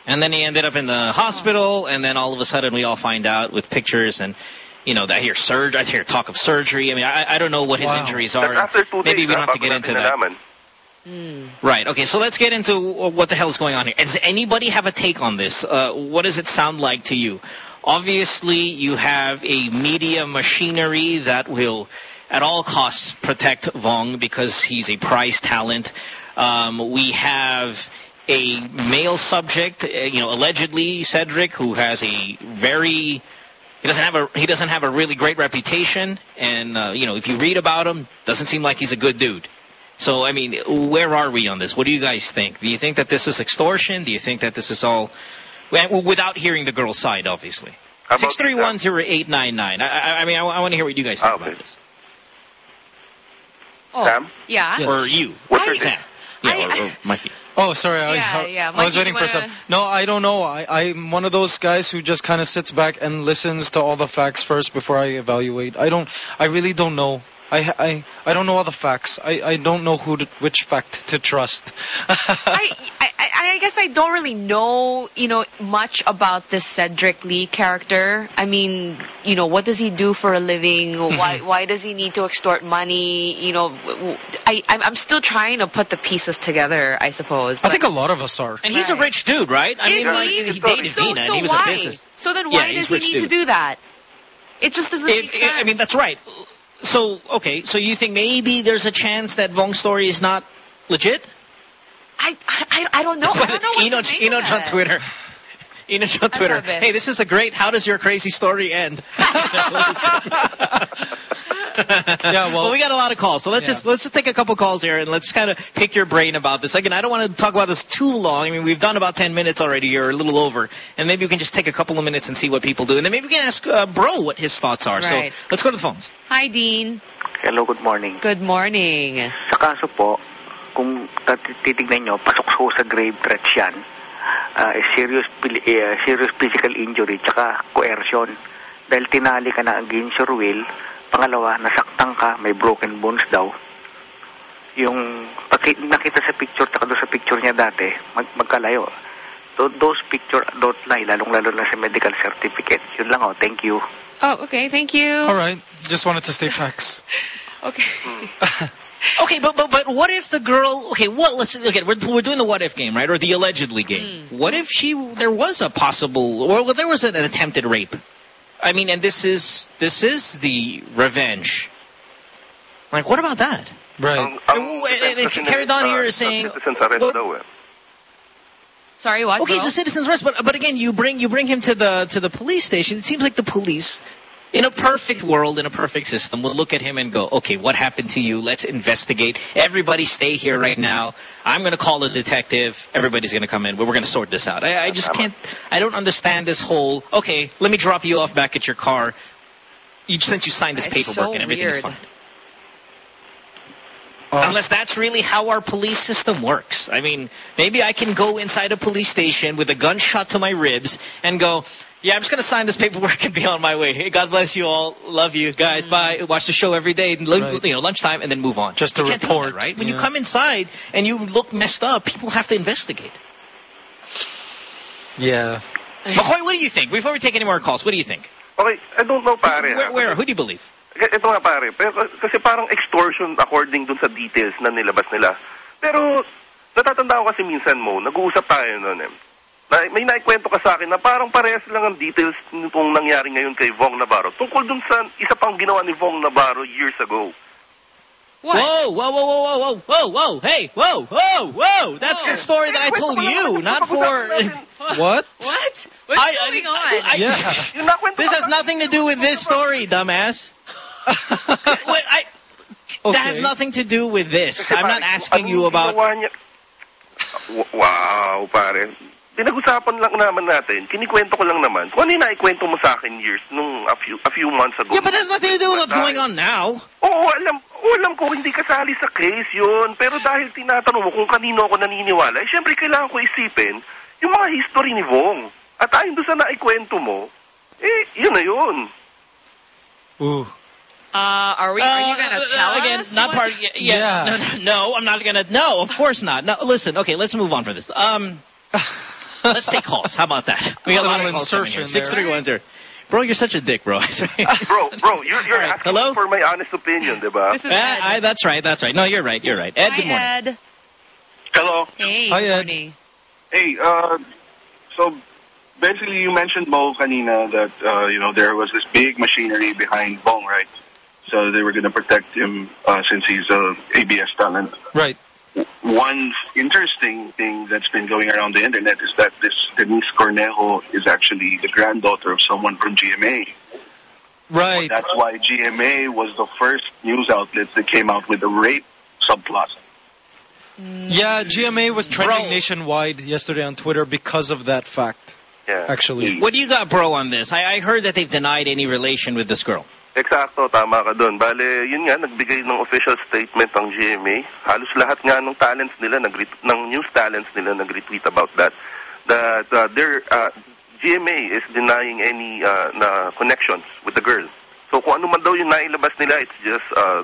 And then he ended up in the hospital, and then all of a sudden we all find out with pictures and. You know, that I hear surge. I hear talk of surgery. I mean, I, I don't know what his Wow. injuries are. after two Maybe days, we don't have to get into that. nalaman. Right. Okay. So let's get into what the hell's going on here. Does anybody have a take on this? Uh, what does it sound like to you? Obviously, you have a media machinery that will, at all costs, protect Vhong because he's a prize talent. Um, we have a male subject, uh, you know, allegedly Cedric, who has a very he doesn't have a he doesn't have a really great reputation, and uh, you know, if you read about him, doesn't seem like he's a good dude. So, I mean, where are we on this? What do you guys think? Do you think that this is extortion? Do you think that this is all, without hearing the girl's side, obviously? How about Six three one zero eight nine nine. I, I I mean, I, want to hear what you guys think Ah, okay. about this, Oh, Sam? yeah. Yes. or you, What's I- your Sam, yeah, I- or, or Mikey. Oh, sorry. I, Yeah, I, yeah. I was waiting for wanna- some. No, I don't know. I, I'm one of those guys who just kind of sits back and listens to all the facts first before I evaluate. I don't. I really don't know. I I I don't know all the facts. I I don't know who to, which fact to trust. I, I, I I guess I don't really know, you know, much about this Cedric Lee character. I mean, you know, what does he do for a living? Mm-hmm. Why why does he need to extort money? You know, w- w- I I'm I'm still trying to put the pieces together. I suppose. I think a lot of us are. And he's a rich dude, right? I Is mean, like, he? he dated so Dina, so and he was why? a business. So then why he's does he need dude. to do that? It just doesn't It- make it- sense. I mean, that's right. So, okay, so you think maybe there's a chance that Vhong's story is not legit? I, I I don't know. I don't know what Enoch, Enoch on it. Twitter. Enoch on Twitter. Hey, this is a great. How does your crazy story end? Yeah, well, we got a lot of calls, so let's Yeah. just let's just take a couple calls here and let's kind of pick your brain about this. Again, I don't want to talk about this too long. I mean, we've done about ten minutes already, or a little over, and maybe we can just take a couple of minutes and see what people do, and then maybe we can ask uh, Bro what his thoughts are. Right. So let's go to the phones. Hi, Dean. Hello, good morning. Good morning. Sa kaso po, kung tat- titignan nyo, pasok sa grave threats yan. Eh, serious, eh, serious physical injury, tsaka coercion. Dahil tinali ka na against your will. Pangalawa, nasaktan ka, may broken bones daw. Yung pag ki- nakita sa picture tsaka doon sa picture niya dati, mag, magkalayo. Tho- those picture don't lie, lalong-lalo na sa medical certificate. Yun lang oh, thank you. Oh, okay. Thank you. All right. Just wanted to stay facts. Okay. Okay, but but but what if the girl? Okay, what? Let's okay. We're we're doing the what if game, right, or the allegedly game. Hmm. What if she? There was a possible, or well, there was an attempted rape. I mean, and this is this is the revenge. Like, what about that? Right. Ang, And, and, and Carrie Dawn here is saying, Citizens arrest well, daw. Sorry, what? okay, girl? it's a citizen's arrest, but but again, you bring you bring him to the to the police station. It seems like the police, in a perfect world, in a perfect system, we'll look at him and go, okay, what happened to you? Let's investigate. Everybody, stay here right now. I'm going to call a detective. Everybody's going to come in. We're going to sort this out. I, I just can't. I don't understand this whole. Okay, let me drop you off back at your car. You since you signed this It's paperwork so and everything is weird. fine. Unless that's really how our police system works. I mean, maybe I can go inside a police station with a gunshot to my ribs and go, yeah, I'm just going to sign this paperwork and be on my way. Hey, God bless you all. Love you guys. Bye. Watch the show every day. Lun- Right. You know, lunchtime and then move on. Just to You can't do report, that, right? When you come inside and you look messed up, people have to investigate. Yeah. McCoy, what do you think? Before we take any more calls, what do you think? Okay, I don't know pare. Where, where, who do you believe? Ito nga pare, pero, kasi parang extortion according dun sa details na nilabas nila. Pero natatanda ko kasi minsan mo, nag-uusap tayo noon eh. Na, may naikwento ka sa akin na parang parehas lang ang details nitong nangyari ngayon kay Vong Navarro. Tungkol dun sa isa pang ginawa ni Vong Navarro years ago. What? Whoa, whoa, whoa, whoa, whoa, whoa, whoa, whoa, hey, whoa, whoa, whoa. That's the story that I told you, not for... What? What? What's I- I- going on? I- Yeah. Yung nakwento This has nothing to do with this story, dumbass. Wait, I, Okay. That has nothing to do with this. I'm not asking you about... Wow, pare. Pinag-usapan lang naman natin, kinikwento ko lang naman. Kung ano yung naikwento mo sa akin years, nung a few, a few months ago. Yeah, but that has nothing to do with what's going on now. Oo, alam, oo, alam ko, hindi kasali sa case yun. Pero dahil tinatanong mo kung kanino ako naniniwala, eh, syempre kailangan ko isipin yung mga history ni Vong. At ayon doon sa naikwento mo, eh, yun na yun. Ooh. Uh, are we? Are you gonna Uh, tell again, us? not what- part. Yeah, yeah, Yeah. No, no, no, I'm not gonna. No, of course not. No, listen. Okay, let's move on for this. Um, let's take calls. How about that? We got a lot of Little calls coming insertion here. there. Six three one zero. Bro, you're such a dick, bro. Bro, bro, you're, you're All right, asking hello? for my honest opinion, di ba? This is Ah, Ed. I, that's right. That's right. No, you're right. You're right. Ed, Hi, good morning. Ed. Hello. Hey, Hi, good Ed. morning. Hey, uh, so basically you mentioned Mo kanina that, uh, you know, there was this big machinery behind Vhong, right? So they were going to protect him uh, since he's a ABS talent. Right. One interesting thing that's been going around the internet is that this Denise Cornejo is actually the granddaughter of someone from GMA. Right. That's why GMA was the first news outlet that came out with the rape subplot. Mm. Yeah, GMA was trending Bro. nationwide yesterday on Twitter because of that fact, Yeah. actually. What do you got, bro, on this? I, I heard that they've denied any relation with this girl. Eksakto, tama ka doon. Bale, yun nga, nagbigay ng official statement ang GMA. Halos lahat nga ng talents nila, nag ng news talents nila nag-retweet about that. That uh, their uh, GMA is denying any uh, na connections with the girl. So kung ano man daw yung nailabas nila, it's just uh,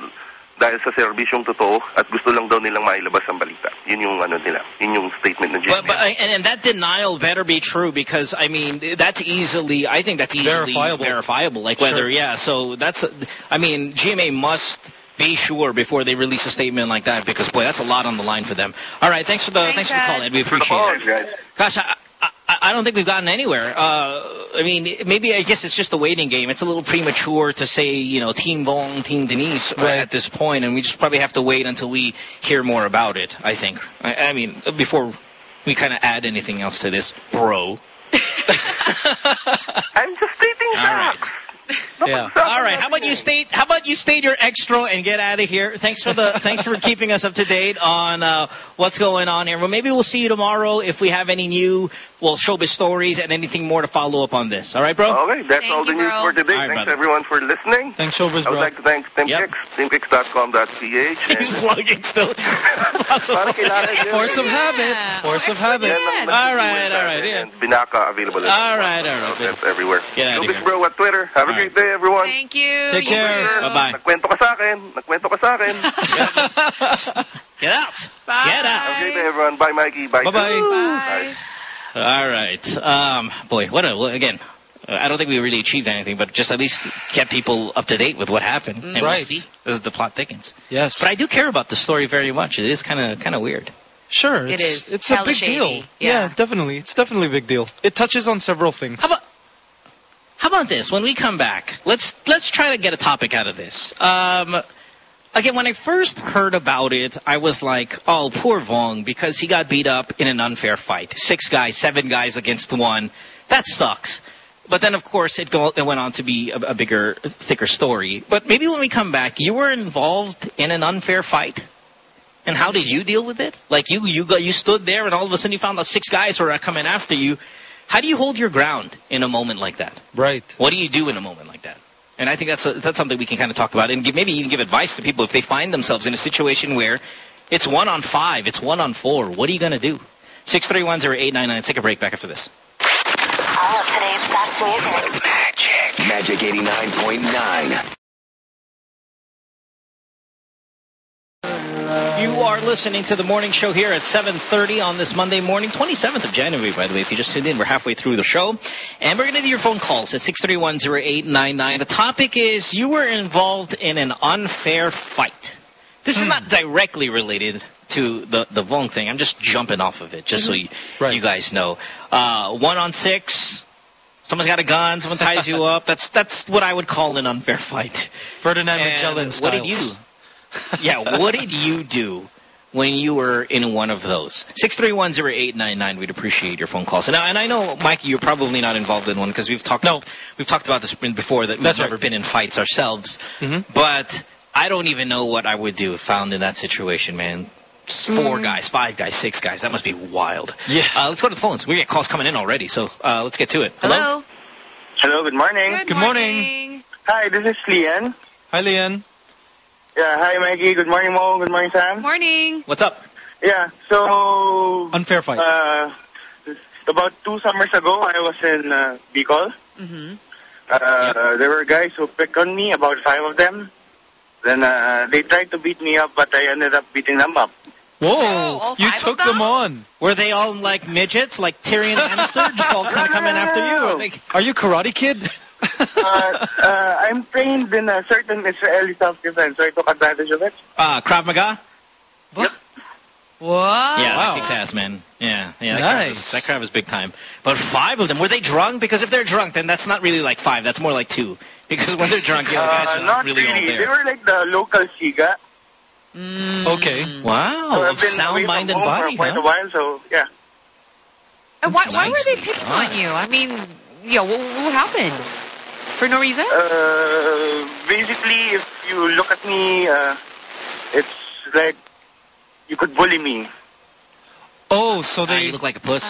dahil sa serbisyong totoo at gusto lang daw nilang mailabas ang balita. Yun yung ano nila. Yun yung statement ng GMA. But, but and, and that denial better be true because I mean that's easily I think that's easily Verifiable. verifiable. Like whether Sure. yeah, so that's I mean GMA must be sure before they release a statement like that because boy that's a lot on the line for them. All right, thanks for the Thanks, thanks, for the call, Ed. Ed. We appreciate it. Thanks, guys. Gosh, I, I, I don't think we've gotten anywhere. Uh, I mean, maybe I guess it's just a waiting game. It's a little premature to say, you know, Team Vhong, Team Denise uh, Right. at this point, and we just probably have to wait until we hear more about it. I think. I, I mean, before we kind of add anything else to this, bro. I'm just stating All right. facts. Yeah. All right. How about you state? How about you state your extra and get out of here? Thanks for the thanks for keeping us up to date on uh, what's going on here. Well, maybe we'll see you tomorrow if we have any new well showbiz stories and anything more to follow up on this. All right, bro. Okay, that's Thank all the you, news bro. for today. All right, Thanks brother. everyone for listening. Thanks, Showbiz, bro. I would like to thank TimKicks, Yep. timkicks.com.ph. He's and- plugging still. Parang kailangan yun. Force of habit. Force of habit. Yan ang All nag-keyword right, sa all right, yeah. and Binaka available. All right, all right. That's everywhere. Showbiz. Bro at Twitter. Have a great day, everyone. Thank you. Take care. Bye-bye. Nagkwento ka sa akin. Nagkwento ka sa akin. Get out. Bye. Get out. Have a great day, everyone. Bye, Mikey. Bye. Bye-bye. Bye. All right. Um, boy, what a, well, again, uh, I don't think we really achieved anything, but just at least kept people up to date with what happened. And we'll Right. see as the plot thickens. Yes. But I do care about the story very much. It is kind of kind of weird. Sure. It It's, is. It's a big shady. deal. Yeah. definitely. It's definitely a big deal. It touches on several things. How about how about this? When we come back, let's let's try to get a topic out of this. Um, again, when I first heard about it, I was like, "Oh, poor Vhong," because he got beat up in an unfair fight. Six guys, seven guys against one. That sucks. But then, of course, it, go, it went on to be a, a bigger, thicker story. But maybe when we come back, you were involved in an unfair fight. And how did you deal with it? Like you, you got, you stood there, and all of a sudden you found out six guys were coming after you. How do you hold your ground in a moment like that? Right. What do you do in a moment like that? And I think that's a, that's something we can kind of talk about and give, maybe even give advice to people if they find themselves in a situation where it's one on five, it's one on four. What are you going to do? Six three one zero eight nine nine. Take a break. Back after this. All of today's best music. Magic. Magic 89.9. You are listening to the morning show here at 7.30 on this Monday morning, 27th of January, by the way. If you just tuned in, we're halfway through the show. And we're going to do your phone calls at 631-0899. The topic is you were involved in an unfair fight. This is not directly related to the, the Vhong thing. I'm just jumping off of it, just so you, Right. you guys know. Uh, one on six, someone's got a gun, someone ties you up. That's, that's what I would call an unfair fight. Ferdinand And Magellan what did you do? yeah, what did you do when you were in one of those? Six three one zero eight nine nine. We'd appreciate your phone calls. And, I- and I know, Mikey, you're probably not involved in one because we've talked. No. we've talked about this before that we've That's never right. been in fights ourselves. Mhm. But I don't even know what I would do if found in that situation, man. Just four guys, five guys, six guys. That must be wild. Yeah. Uh, let's go to the phones. We get calls coming in already, so uh, let's get to it. Hello. Hello, good morning. Good, Good morning. Hi, this is Lian. Hi, Lian. Yeah, hi, Maggie. Good morning, Mo. Good morning, Sam. Morning. What's up? Yeah, so Unfair fight. uh, about two summers ago, I was in uh, Bicol. Mm-hmm. Uh, There were guys who picked on me, about five of them. Then uh, they tried to beat me up, but I ended up beating them up. Whoa. Oh, you took them? them on. Were they all like midgets, like Tyrion Lannister, just all kind of coming after you? Or they, Are you Karate Kid? uh, uh, I'm trained in a certain Israeli self-defense, so I took advantage of it. uh, Krav Maga? What? Yeah, Wow. that kicks ass, man. Yeah, yeah. That crab, is, Nice. that crab is big time. But five of them, were they drunk? Because if they're drunk, then that's not really like five. That's more like two. Because when they're drunk, yeah, the guys Uh, are not not really, all really. They were like the local Siga. Mm. Okay. Wow, So of I've been sound away mind from and home body, for quite huh? a while, so yeah. And why, why were they picking on you? I mean, yeah, what, what happened? For no reason? Uh, basically, if you look at me, uh, it's like you could bully me. Oh, so Ah, they you look like a puss.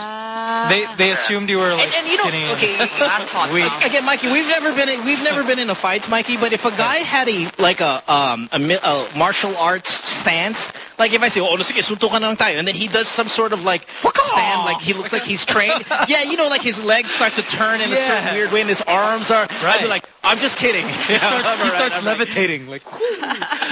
they they assumed you were like and, and you know, skinny. okay, I'm taught again, Mikey, we've never been in, we've never been in a fights, Mikey. But if a guy had a like a um a, a martial arts stance, like if I say, oh, sige, suntukan na lang tayo, and then he does some sort of like stand, like he looks like he's trained. yeah, you know, like his legs start to turn in a certain weird way, and his arms are. I'd be like, I'm just kidding. He starts, he starts levitating. Like,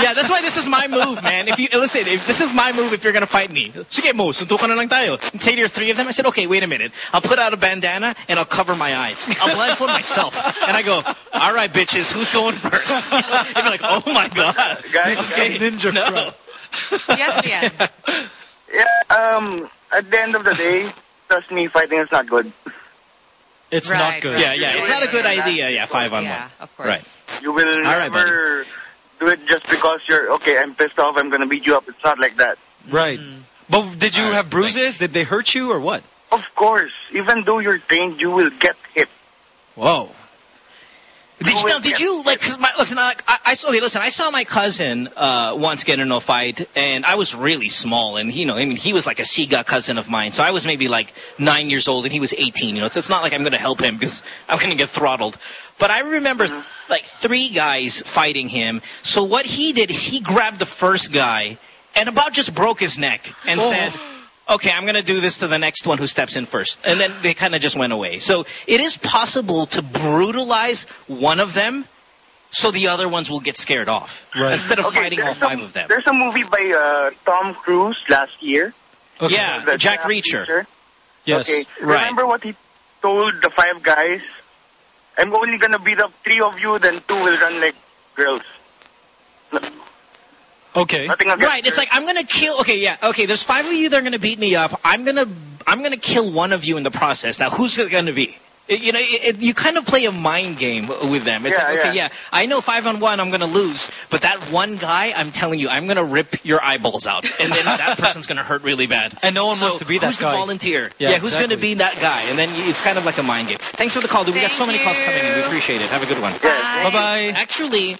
Yeah, that's why this is my move, man. If you listen, if this is my move, if you're gonna fight me, sige mo, suntukan na lang tayo. And say there are three of them. I said, okay, wait a minute. I'll put out a bandana and I'll cover my eyes. I'll blindfold myself, and I go, all right, bitches, who's going first? You'd be like, oh my god, Guys, This is some ninja no. Crap. Yes, Lian. Yeah. Um. At the end of the day, trust me, fighting is not good. it's Right, not good. right. Yeah, yeah, it's not a good idea. Yeah, five on yeah, one. Yeah, of course. Right. You will right, never do it just because you're okay. I'm pissed off. I'm gonna beat you up. It's not like that. Right. But did you All right, have bruises? Did they hurt you or what? Of course, even though you're trained, you will get hit. Whoa. Did you, now, did you like? Cause my, listen, I, I, I saw. Okay, listen. I saw my cousin uh, once get in a fight, and I was really small, and you know, I mean, he was like a Siga cousin of mine, so I was maybe like nine years old, and he was 18. You know, so it's not like I'm going to help him because I'm going to get throttled. But I remember th- like three guys fighting him. So what he did is he grabbed the first guy and about just broke his neck and said. Okay, I'm going to do this to the next one who steps in first. And then they kind of just went away. So it is possible to brutalize one of them so the other ones will get scared off Right. instead of Okay, fighting all there's five a, of them. There's a movie by uh, Tom Cruise last year. Okay. Yeah, The Jack Jack Reacher. Reacher. Yes. Okay. Right. Remember what he told the five guys? I'm only gonna beat up three of you, then two will run like girls. Okay. Nothing against Right, it's like I'm gonna kill. Okay, yeah, okay. There's five of you that are gonna beat me up. I'm gonna, I'm gonna kill one of you in the process. Now, who's it gonna be? It- you know, it, it, you kind of play a mind game with them. It's Yeah, like, okay, yeah. yeah, I know five on one, I'm gonna lose, but that one guy, I'm telling you, I'm gonna rip your eyeballs out, and then that person's gonna hurt really bad. And no one So wants to be that who's guy. the volunteer? Yeah, who's exactly. gonna be that guy? And then it's kind of like a mind game. Thanks for the call, dude. We got so many calls coming in. We appreciate it. Have a good one. Bye bye. Actually,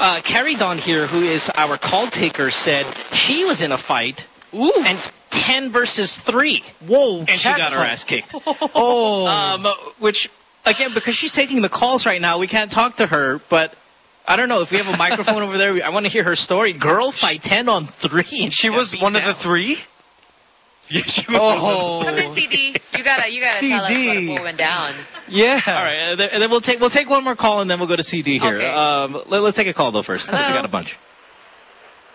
uh, Carrie Dawn here, who is our call taker, said she was in a fight Ooh. and 10 versus 3. Whoa. And she got her fight. ass kicked. Oh. Um, which, again, because she's taking the calls right now, we can't talk to her, but I don't know if we have a microphone over there. I want to hear her story. Girl fight 10 on 3. And she was one of the three. Yeah, she was Oh. Come in, CD. You gotta, you gotta tell us CD. what, what went down. Yeah. All right, uh, th- and then we'll take we'll take one more call and then we'll go to CD here. Okay. Um, let, us take a call though first. Hello? We got a bunch.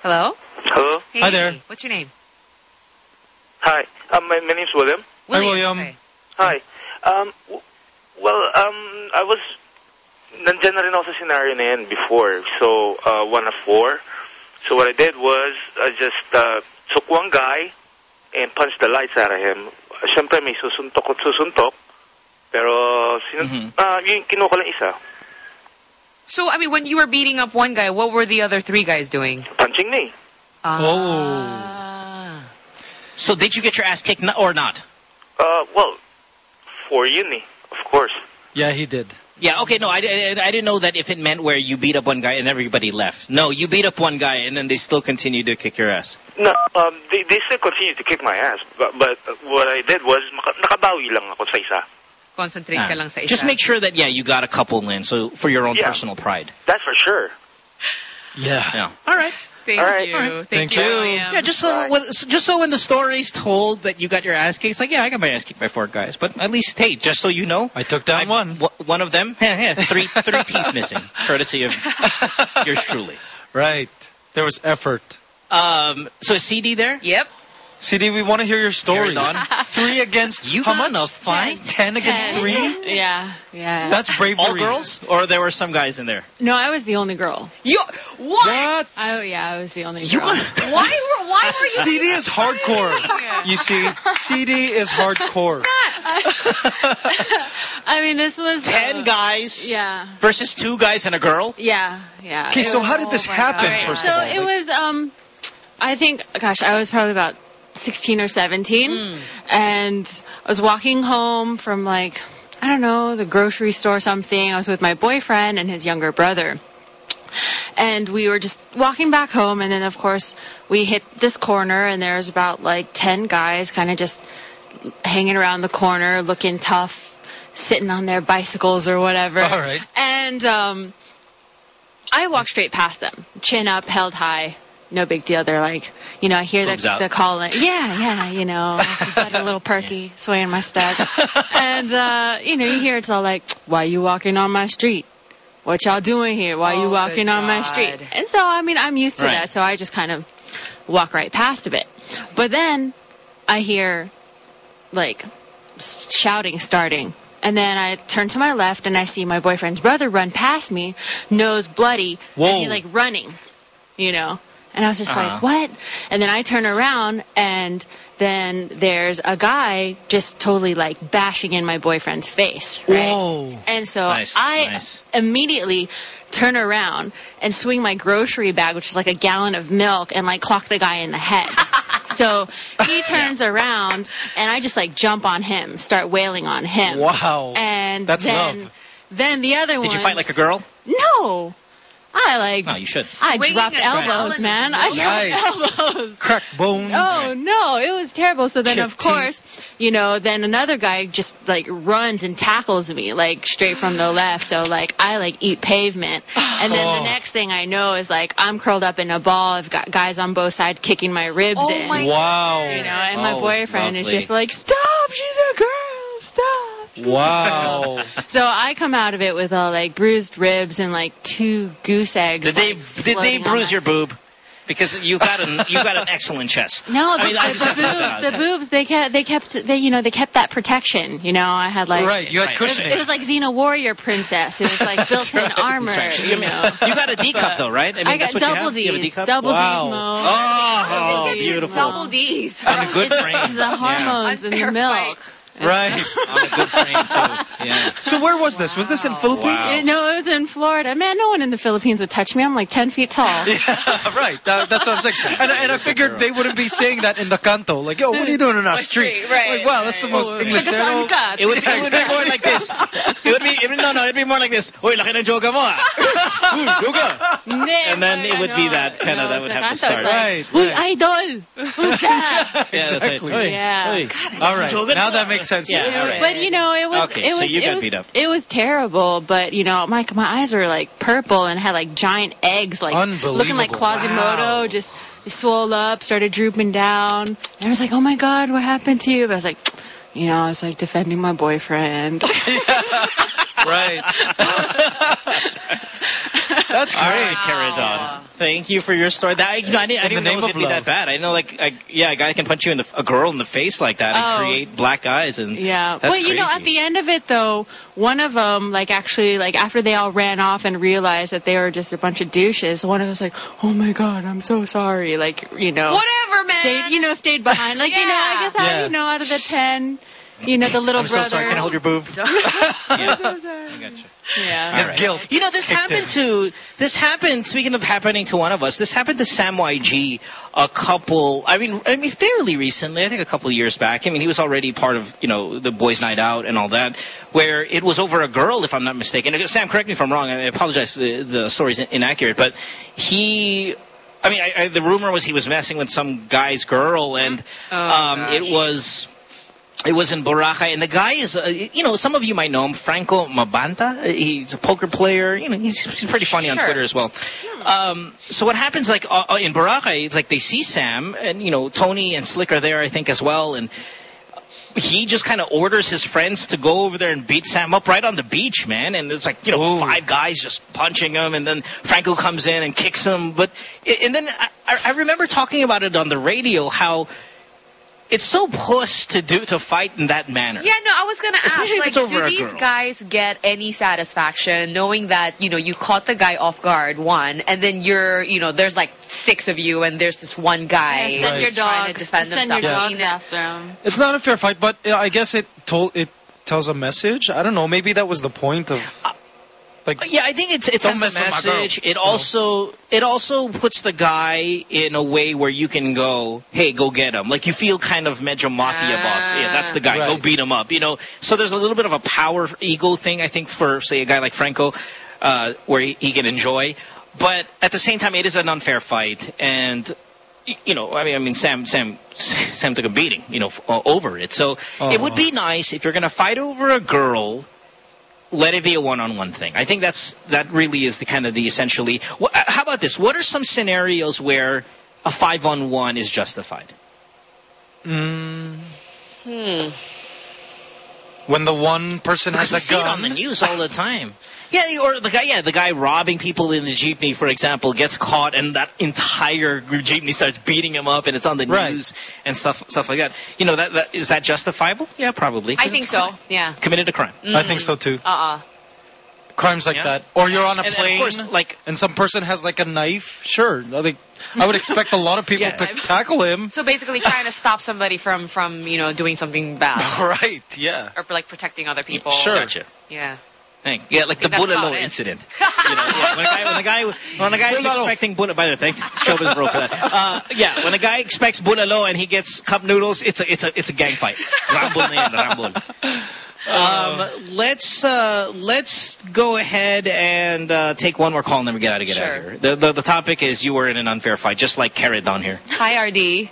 Hello? Hello. Hey, Hi there. What's your name? Hi. Um, my, my name's William. Hi, William. Okay. Hi. Um, w- well, um, I was nandyan na rin ako sa scenario na yan before. So, uh, one of four. So what I did was I just uh, took one guy and punched the lights out of him. Siyempre may susuntok at susuntok. Pero sinu- Mhm. ah, yung kinuha ko lang isa. So, I mean, when you were beating up one guy, what were the other three guys doing? Punching me. Ah. So did you get your ass kicked or not? Uh, well, for uni, of course. Yeah, he did. Yeah, okay, no, I, I, I didn't know that if it meant where you beat up one guy and everybody left. No, you beat up one guy and then they still continue to kick your ass. No, um, they, they still continue to kick my ass. But, but what I did was nakabawi lang ako sa isa. Concentrate Ah. ka lang sa isa. Just make sure that, yeah, you got a couple in, so for your own Yeah. personal pride. That's for sure. Yeah. Yeah. All right. Thank All right. you. All right. Thank, Thank you. you. Yeah, just so, when, just so when the story's told that you got your ass kicked, it's like, yeah, I got my ass kicked by four guys. But at least, hey, just so you know, I took down I- one. w- one of them, yeah, yeah, three, three teeth missing, courtesy of yours truly. Right. There was effort. Um, so is CD there? Yep. CD, we want to hear your story. On. Three against You how got much? in a fight? Ten against three? Yeah, yeah. That's bravery. All girls, or there were some guys in there? no, I was the only girl. You What? Oh yeah, I was the only You girl. got Why were, why were you CD is hardcore. You see, CD is hardcore. I mean, this was ten uh, guys Yeah, versus two guys and a girl. yeah, yeah. Okay, so was- how did this Oh happen? God. Alright, First so of all, it Like, was um, I think, gosh, I was probably about 16 or 17, Mm. and I was walking home from like I don't know the grocery store or something. I was with my boyfriend and his younger brother. And we were just walking back home, and then of course we hit this corner, and there's about like ten guys, kind of just hanging around the corner, looking tough, sitting on their bicycles or whatever. All right. And um, I walked straight past them, chin up, held high. No big deal. They're like, you know, I hear Boobs the, calling. Yeah, yeah, you know, got a little perky, swaying my step. and, uh, you know, you hear it's all like, why you walking on my street? What y'all doing here? Why you Oh, walking on my street? And so, I mean, I'm used to Right. that, so I just kind of walk right past a bit. But then I hear, like, shouting starting. And then I turn to my left and I see my boyfriend's brother run past me, nose bloody, Whoa. and he's like running, you know. And I was just Uh-huh. like, what? And then I turn around and then there's a guy just totally like bashing in my boyfriend's face, right? Whoa. And so Nice, I nice. immediately turn around and swing my grocery bag, which is like a gallon of milk, and like clock the guy in the head. so he turns around and I just like jump on him, start wailing on him. Wow. And That's then, love. then the other one. Did you fight like a girl? No. I like. No, you should. I Swinging dropped elbows, man. I milk? dropped elbows. Crack bones. Oh no, it was terrible. So then, Chip of course, you know, then another guy just like runs and tackles me like straight from the left. So like I like eat pavement, and then Oh. the next thing I know is like I'm curled up in a ball. I've got guys on both sides kicking my ribs Oh in. my Wow. You know, and my Oh, boyfriend is just like, "Stop! She's a girl! Stop!" Wow. So I come out of it with all like bruised ribs and like two goose eggs. Did they like, did they bruise your boob? Because you got an you got an excellent chest. No, the, I mean, I the, just have to put that out boob, the boobs they kept they kept they you know they kept that protection. You know, I had like Right, you had Right, cushioning. It was like Xena Warrior Princess. It was like built-in right, armor. Right. You I mean, know. you got a D cup though, right? I mean, I that's got what you double have? You have a D D's. cup? Double Wow. D's, Mo. Oh, It's beautiful. Double D's. On a good It's- frame. It's the hormones and the Unfair milk. Fight. Right. On a good frame too. Yeah. So where was this? Was this in Philippines? Wow. Uh, No, it was in Florida. Man, no one in the Philippines would touch me. I'm like 10 feet tall. Yeah, right. That, that's what I'm saying. And, and I figured they wouldn't be saying that in the canto. Like, yo, what are you doing in our street? street, right, Like, wow, that's the most Oh, English. like a zero- sangkat. It would, it would be more like this. It would be, it would, no, no, it'd be more like this. Uy, laki ng joga mo ah. Uy, joga. And then it would be that kind of, that would have to start. Right, Uy, idol! Who's that? Yeah, that's right. Exactly. Yeah. uy. All right. Now that makes sense. Yeah, all right. But you know, it was Okay, it so was you it got was beat up. it was terrible. But you know, my my eyes were like purple and had like giant eggs, like looking like Quasimodo, Wow. just swelled up, started drooping down. And I was like, oh my god, what happened to you? But I was like, you know, I was like defending my boyfriend. right. That's All great. right, Carrie Dawn. Thank you for your story. That, I, you know, I didn't, I In didn't know it name was going to be that bad. I know, like, I, yeah, a guy can punch you in the, a girl in the face like that and Oh. create black eyes, and Yeah. that's well, you know, at the end of it though, one of them, like actually, like after they all ran off and realized that they were just a bunch of douches, one of them was like, "Oh my god, I'm so sorry." Like, you know, Whatever, man. stayed, you know, stayed behind. Like, you know, I guess out, Yeah. you know, out of the ten, you know, the little I'm so brother. sorry. Can I hold your boob? I'm yeah. so sorry. I gotcha. Yeah. His All right. guilt. You know, this kicked happened to this happened. Speaking of happening to one of us, this happened to Sam YG a couple. I mean, I mean, fairly recently. I think a couple of years back. I mean, he was already part of you know the boys' night out and all that, where it was over a girl, if I'm not mistaken. Sam, correct me if I'm wrong. I apologize. The the story's inaccurate, but he. I mean, I, I, the rumor was he was messing with some guy's girl, and Oh, um, it was it was in Boracay, and the guy is, uh, you know, some of you might know him, Franco Mabanta. Uh, He's a poker player. You know, he's, he's pretty funny on Twitter as well. Um, so what happens, like uh, uh, in Boracay, it's like they see Sam, and you know, Tony and Slick are there, I think, as well, and he just kind of orders his friends to go over there and beat Sam up right on the beach, man. And it's like, you know, Ooh. five guys just punching him, and then Franco comes in and kicks him. But and then I, I remember talking about it on the radio how it's so puss to do to fight in that manner. Yeah, no, I was gonna ask, Especially if like, it's over do a these girl. guys get any satisfaction knowing that, you know, you caught the guy off guard, one, and then you're, you know, there's like six of you and there's this one guy Yeah, send your trying to defend Just send your himself. I dogs mean, after him. It's not a fair fight, but uh, I guess it told it tells a message. I don't know. Maybe that was the point of. Like, Yeah, I think it's it Don't sends a girl, message. It know? also it also puts the guy in a way where you can go, hey, go get him. Like you feel kind of medyo mafia boss. Yeah, that's the guy. Go beat him up. You know. So there's a little bit of a power ego thing. I think for say a guy like Franco, uh, where he, he can enjoy. But at the same time, it is an unfair fight, and you know, I mean, I mean, Sam, Sam, Sam took a beating, you know, uh, over it. So it would be nice if you're going to fight over a girl let it be a one-on-one thing. I think that's that really is the kind of the essentially. Wh- how about this? What are some scenarios where a five-on-one is justified? mm, Hmm. when the one person has we a see it on gun. the news all the time. Yeah, or the guy, yeah, the guy robbing people in the jeepney, for example, gets caught, and that entire jeepney starts beating him up, and it's on the Right. news and stuff, stuff like that. You know, that, that is that justifiable? Yeah, probably. I think so, yeah. Committed a crime. I think so too. Mm-hmm. Uh-uh. Crimes like Yeah. that, or you're on a And- and of plane, course, like- and some person has like a knife. Sure, like, I would expect a lot of people Yeah. to tackle him. So basically trying to stop somebody from, from, you know, doing something bad. right? Yeah. or like protecting other people. Sure. Gotcha. Yeah. Thank- Yeah, like the think that's Bulalo incident. You know, yeah, when a guy, when a guy, when a guy is expecting bulalo, by the way, thanks, Showbiz Bro for that. Uh, yeah, when a guy expects bulalo and he gets cup noodles, it's a, it's a, it's a gang fight. Rambol na yan, rambol. Um, let's uh, let's go ahead and uh, take one more call and then we get out of get out of Sure. here. The, the the topic is you were in an unfair fight, just like Carrie Dawn here. Hi, RD.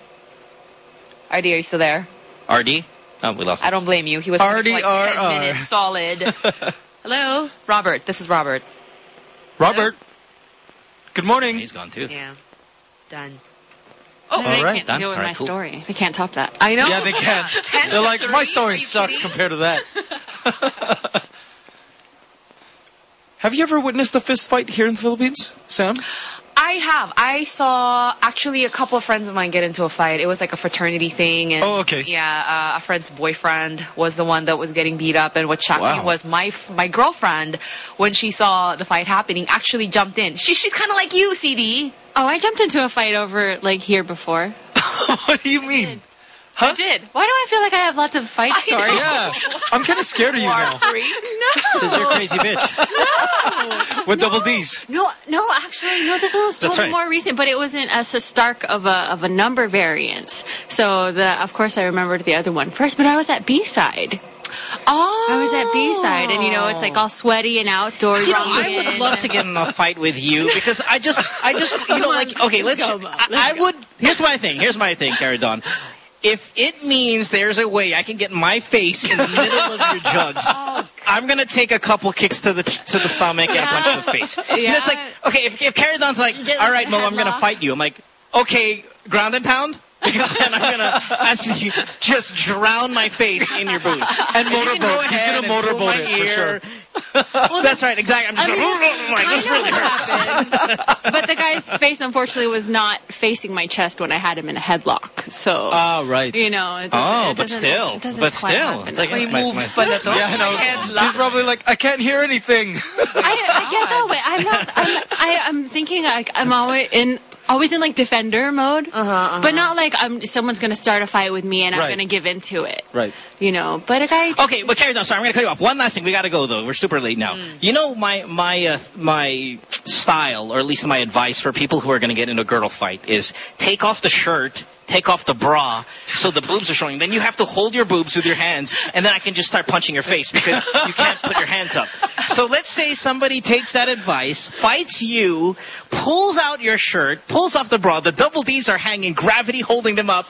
RD, are you still there? RD? Oh, we lost. I don't blame you. He was on for like 10 RDRR. minutes solid. Hello? Robert. This is Robert. Robert. Good morning. He's gone too. Yeah. Done. Oh, they All right. can't Done. deal with All my cool. story. They can't top that. I know. Yeah, they can't. Ten They're like, my story sucks compared to that. Have you ever witnessed a fist fight here in the Philippines, Sam? I have. I saw actually a couple of friends of mine get into a fight. It was like a fraternity thing. And Oh, okay. Yeah, uh, a friend's boyfriend was the one that was getting beat up. And what shocked Wow. me was my f- my girlfriend, when she saw the fight happening, actually jumped in. She, she's kind of like you, CD. Oh, I jumped into a fight over like here before. what do you mean? I did. Why do I feel like I have lots of fight stories? Yeah, I'm kind of scared of you now. Because you're a crazy bitch. No. With double D's. No, no, actually, no. This one was That's totally right. more recent, but it wasn't as stark of a of a number variance. So the, of course, I remembered the other one first. But I was at B side. Oh, I was at B side, and you know, it's like all oh. sweaty and outdoors. You know, I would love to get in a fight with you because I just, I just, you know, like, okay, let's. I, I would. Here's my thing. Here's my thing, Carrie Dawn. If it means there's a way I can get my face in the middle of your jugs, I'm gonna take a couple kicks to the to the stomach and a punch to the face. You know, it's like, okay, if if Carrie Dawn's like, all right, Mo, I'm gonna fight you. I'm like, okay, ground and pound. Because then I'm gonna actually just drown my face in your booze. And motorboat. go He's gonna motorboat my it, for ear. sure. That's right, exactly. I'm just I mean, gonna. like, this really hurts. but the guy's face, unfortunately, was not facing my chest when I had him in a headlock. So, Ah, right. you know, it doesn't, Oh, it but still, it doesn't but still, happen it's like that way. it's my- moves my- pala to. Yeah, I know. Headlock. He's probably like, I can't hear anything. I, I get that way. I'm not. I'm. I, I'm thinking like I'm always in. Always in like defender mode, Uh-huh, uh-huh. but not like I'm. Someone's gonna start a fight with me and I'm gonna give into it, right. you know. But a guy. Okay, but Carrie, Dawn, sorry, I'm going to cut you off. One last thing, we got to go though. We're super late now. Mm. You know my my uh, my style, or at least my advice for people who are going to get into a girdle fight is take off the shirt, take off the bra, so the boobs are showing. Then you have to hold your boobs with your hands, and then I can just start punching your face because you can't put your hands up. So let's say somebody takes that advice, fights you, pulls out your shirt, pulls off the bra, the double D's are hanging, gravity holding them up.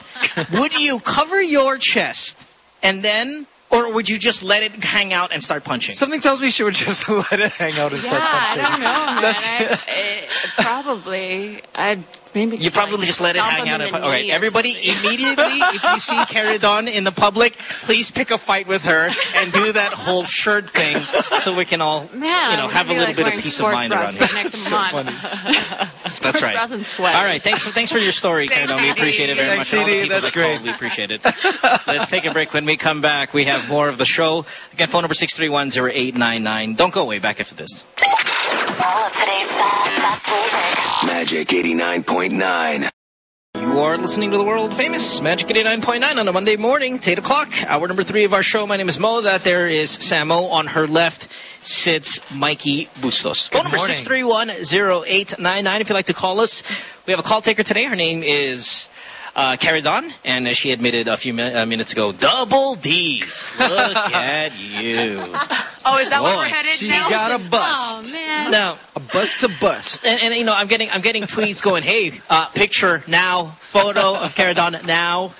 Would you cover your chest and then, or would you just let it hang out and start punching? Something tells me she would just let it hang out and yeah, start punching. I don't know, man. That's I, eh, probably. I'd maybe. You probably like, just let it hang out. in And, the all right, everybody, immediately, if you see Carrie Dawn in the public, please pick a fight with her and do that whole shirt thing, so we can all, Man, you know, have a little like, bit of peace of mind around here. next So month. That's right. and sweats. All right, thanks for thanks for your story, Carrie Dawn. We appreciate it very Thanks, much. And all the CD. people That's that called, great. We appreciate it. Let's take a break. When we come back, we have more of the show. Again, phone number six three one zero eight nine nine. Don't go away. Back after this. All of today's fast, fast music. Magic 89.9. You are listening to the world famous Magic 89.9 on a Monday morning. It's 8 o'clock. Hour number three of our show. My name is Mo. That there is Samo. On her left sits Mikey Bustos. Phone number morning. 631-0899 if you'd like to call us. We have a call taker today. Her name is uh, Carrie Dawn, and as she admitted a few min- uh, minutes ago, double D's. Look at you. Oh, is that where we're headed She's now? got a Oh bust. man. Now, A bust to bust. and, and you know, I'm getting I'm getting tweets going, hey, uh, picture now, photo of Carrie Dawn now.